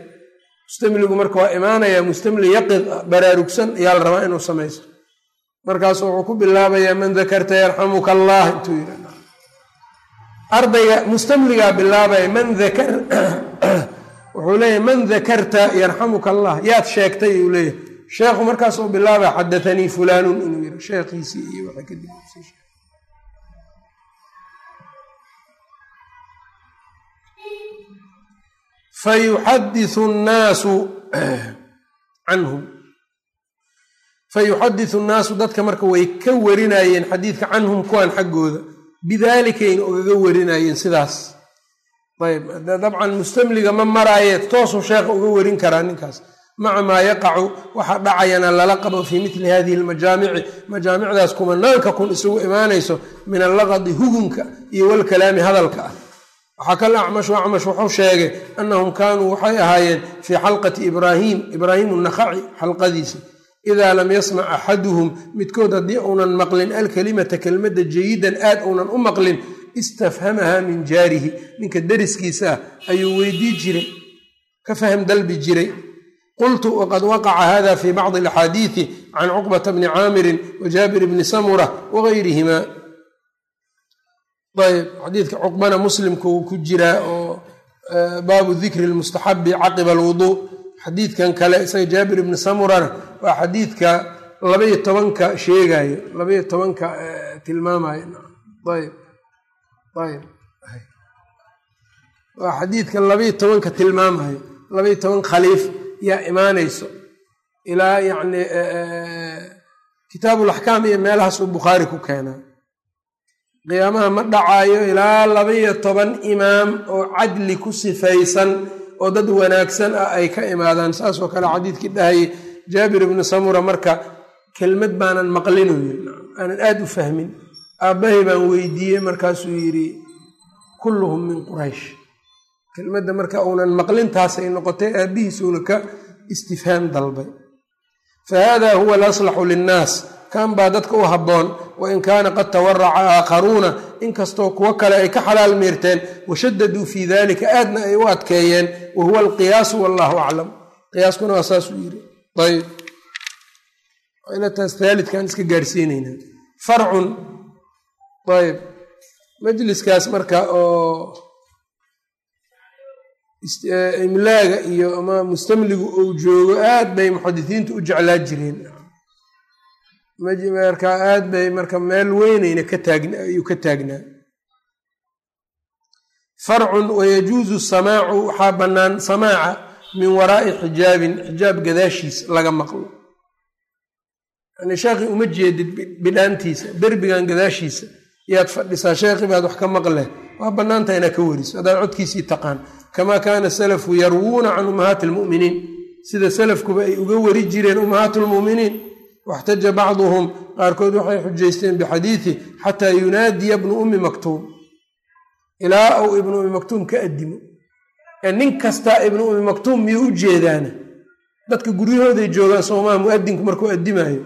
mustamligu marka waa imaanaya mustamli yaqid baraarugsan ayaa la rabaa inuu samayso markaasu wuxuu ku bilaabayaa man dakarta yarxamuka allah intuu yidha ardayga mustamligaa bilaabaya man dakar wuxuu leeyahy man dakarta yarxamuka allah. Yaad sheegtay uu leeyahy sheekhu markaasuu bilaabaya xadaanii fulaanun inuu yidhi. Sheekhiisii iyo waxa kadib fayuxadisu nnaasu canhum fayuxadisu nnaasu dadka marka way ka warinayeen xadiidka canhum kuwan xaggooda bidaalikayna ogaga warinayeen sidaas ayb dabcan mustamliga ma maraaye toosuu sheekha uga warin karaa ninkaas maca maa yaqacu waxaa dhacayana lala qabo fii mitli hadihi almajaamici majaamicdaas kumanaanka kun isugu imaanayso min allaqadi hugunka iyo walkalaami hadalka ah waxaa kal acmashu acmash wuxuu sheegay annahum kaanuu waxay ahaayeen fii xalqati ibraahim ibraahim nakaci xalqadiisa idaa lam yasmac axaduhum midkood haddii uunan maqlin alkelimata kelmadda jayidan aad uunan u maqlin istafhamaha min jaarihi ninka deriskiisa ah ayuu weydii jiray ka fahm dalbi jiray qultu waqad waqaca hada fi bacdi alaxaadiidi can cuqbata bni caamirin wa jaabir bni samura wagayrihima ayb xadiidka cuqbana muslimka uu ku jiraa oo baabu dikri lmustaxabi caqiba alwuduu xadiidkan kale isaga jaabir ibni samurana waa xadiidka labaiyo tobanka sheegayo labaiyo tobanka tilmaamayo ayb ayb waa xadiidka labaiyo tobanka tilmaamayo labaiyo toban khaliif yaa imaanayso. Ilaa yacni kitaabulaxkaam iyo meelahaas uu bukhaari ku keenaa. Qiyaamaha ma dhacaayo ilaa labaiyo toban imaam oo cadli ku sifaysan oo dad wanaagsan ah ay ka imaadaan saasoo kale xadiidkii dhahayay jaabir ibni samura marka kelmad baanan maqlinu yiri aanan aada u fahmin aabbahay baan weydiiyey markaasuu yidhi kulluhum min quraysh. Kelmadda marka uunan maqlintaasay noqotay aabbihiisuuna ka istifhaam dalbay. Fa hada huwa alaslaxu linnaas kan baa dadka u habboon. Wain kaana qad tawaraca aakharuuna inkastoo kuwo kale ay ka xalaal meerteen washadaduu fii dalika aadna ay u adkeeyeen wa huwa alqiyaasu wallahu aclam. Qiyaaskuna waa saasuu yiri ayb inataas taalidkan iska gaarsiinaynaa farcun. Ayb majliskaas marka oo imlaaga iyo ama mustamligu uu joogo aad bay muxadisiintu u jeclaa jireen marka aad bay marka meel weynayna ka taagn ayuu ka taagnaa farcun wayajuuzu samaacu waxaa bannaan samaaca min waraa'i xijaabin xijaab gadaashiis laga maqlo. Yani sheekhi uma jeedid bidhaantiisa derbigan gadaashiisa. Yaad fadhisaa sheekhi baad wax ka maqle waa bannaanta inaad ka weriso haddaad codkiisii taqaan kamaa kaana salafu yarwuuna can ummahaati almu'miniin sida salafkuba ay uga weri jireen ummahaatu lmu'miniin waxtaja bacduhum qaarkood waxay xujaysteen bixadiidi xataa yunaadiya bnu ummi maktuum ilaa uu ibnu ummi maktuum ka addimo ee nin kastaa ibnu ummi maktuum miyuu u jeedaana dadka guryahooday joogaan soomaa muadinku markuu addimaayo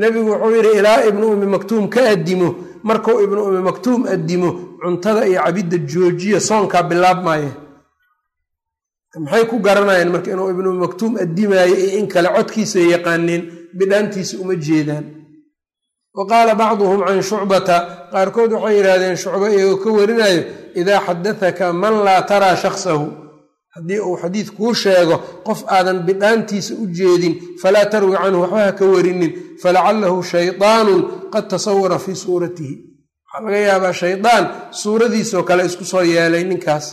nebigu wuxuu yidhi ilaa ibnu ummi maktuum ka addimo markuu ibnu ummi maktuum addimo cuntada iyo cabidda joojiya soonkaa bilaabmaaye maxay ku garanayeen marka inuu ibnu maktuum addimaayo iyo in kale codkiisa yaqaaneen bidhaantiisa uma jeedaan. Wa qaala bacduhum can shucbata qaarkood waxay yidhaahdeen shucbo iyagoo ka warinayo idaa xadathaka man laa taraa shaksahu haddii uu xadiid kuu sheego qof aadan bidhaantiisa u jeedin falaa tarwi canhu waxba ha ka warinin falacalahu shaydaanun qad tasawara fii suuratihi. Waxaa laga yaabaa shaydaan suuradiisoo kale isku soo yeelay ninkaas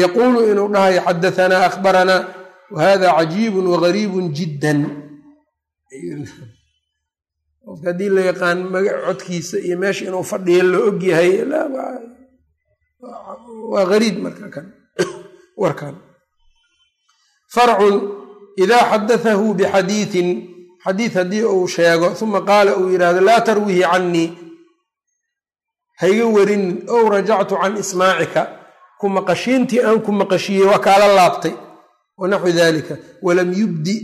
yaquulu inuu dhahayo xadahanaa akhbaranaa wa hada cajiibun wagariibun jiddan qofka haddii la yaqaan maga codkiisa iyo meesha inuu fadhiyo la og yahay waa gariib marka kan warkan farcun idaa xadatahu bixadiiin xadiid haddii uu sheego uma qaala uu yidhaahdo laa tarwihi cannii hayga warinin ow rajactu can ismaacika ku maqashiintii aan ku maqashiiyey waa kaala laabtay wanaxwi dalika walam yubdi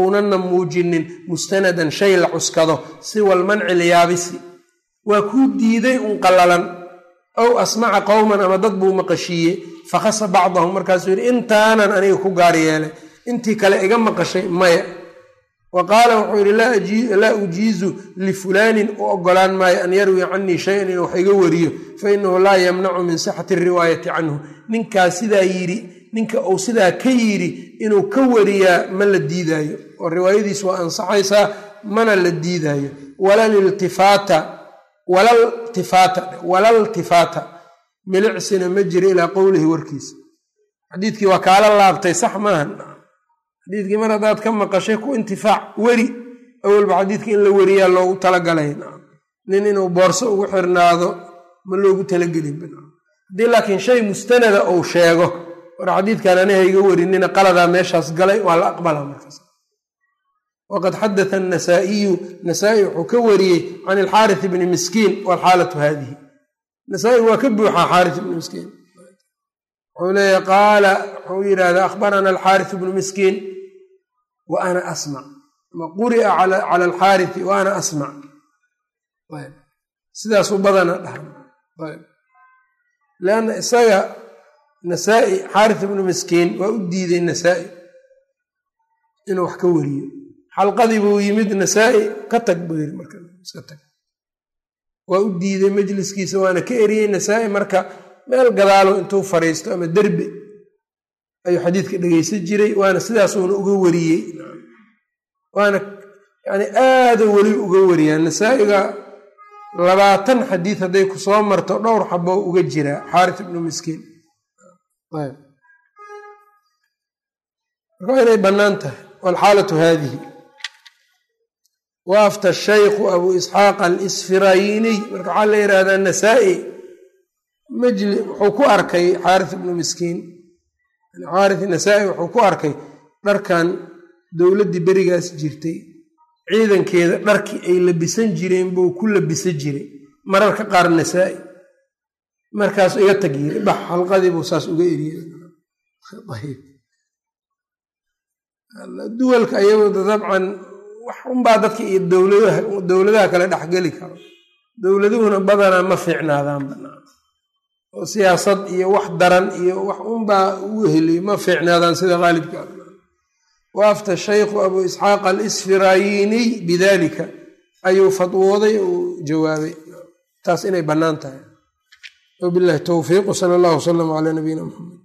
ounana muujinin mustanadan shay la cuskado siwa almanci lyaabisi waa kuu diiday un qallalan. Ow asmaca qowman ama dad buu maqashiiyey fakhasa bacdahum markaasuu yidhi intaanan aniga ku gaar yeelay. Intii kale iga maqashay maya wa qaala wuxuu yidhi laa ujiizu lifulaanin u ogolaan maayo an yarwi canii shayan inuu wax iga wariyo fa inahu laa yamnacu min sixati riwaayati canhu. Ninkaas sidaa yidhi ninka uu sidaa ka yidhi inuu ka wariyaa ma la diidaayo oo riwaayadiis waa ansaxaysaa mana la diidaayo. Walaltifaata milicsina ma jiro ilaa qowlihi warkiisa. Xadiidkii waa kaala laabtay sax maaha xadiidkii mar haddaad ka maqashay ku intifaac weri awalba xadiidka in la weriyaa loogu talagalay. Nin inuu boorso ugu xirnaado ma loogu talagelin haddii laakiin shay mustanada uu sheego war xadiidkan ani hayga warinina qaladaa meeshaas galay waa la aqbala markaas. Waqad xadatha anasaa'iyu nasaa-i wuxuu ka wariyey can ilxaaris bni miskiin walxaalatu haadihi. Nasaa-i waa ka buuxaa xaaris ibni miskiin wuxuu leeya qaala wuxuu yidhahda akhbarana alxaaris bnu miskiin wa ana asmac ama quri'a cala alxaarisi wa ana asmac sidaasuu badana dhaha leanna isaga nasaa-i ibnu miskiin waa u diiday nasaa-i inuu wax ka wariyo. Xalqadii buu yimid nasaa-i ka tag buu yiri marka iska tag. Waa u diiday majliskiisa waana ka eriyey nasaa-i marka meel gadaalo intuu fariisto ama derbe ayuu xadiidka dhegeysan jiray waana sidaasuuna uga wariyey. Waana yani aada weli uga wariyaa nasaa-iga labaatan xadiid hadday ku soo marto dhowr xabo uga jiraa xaaris ibnu miskiin. Marka waa inay bannaan tahay. Walxaalatu haadihi. Waafta shaykhu abuu isxaaq alisfirayiniy marka waxaa la yidhaahdaa nasaa-i wuxuu ku arkay xaaris ibnu miskiin. Xaaris nasaa-i wuxuu ku arkay dharkan dowladdii berigaas jirtay. Ciidankeeda dharkii ay labisan jireen buu ku labisan jiray. Mararka qaar nasaa-i. Iga tag yiri bax xalqadii buu saas uga eriyey. Duwalka ayagooda dabcan wax unbaa dadka iyo dowladaha kale dhexgeli karo. Dowladuhuna badanaa ma fiicnaadaan banaan oo siyaasad iyo wax daran iyo wax unbaa ugu heliy ma fiicnaadaan sida qaalibka waafta shaykhu abuu isxaaq alisfirayiniy bidalika ayuu fadwooday uu jawaabay. Taas inay bannaan tahay. Wabilahi towfiiq sala allahu wasalam calaa nabiyina muxamed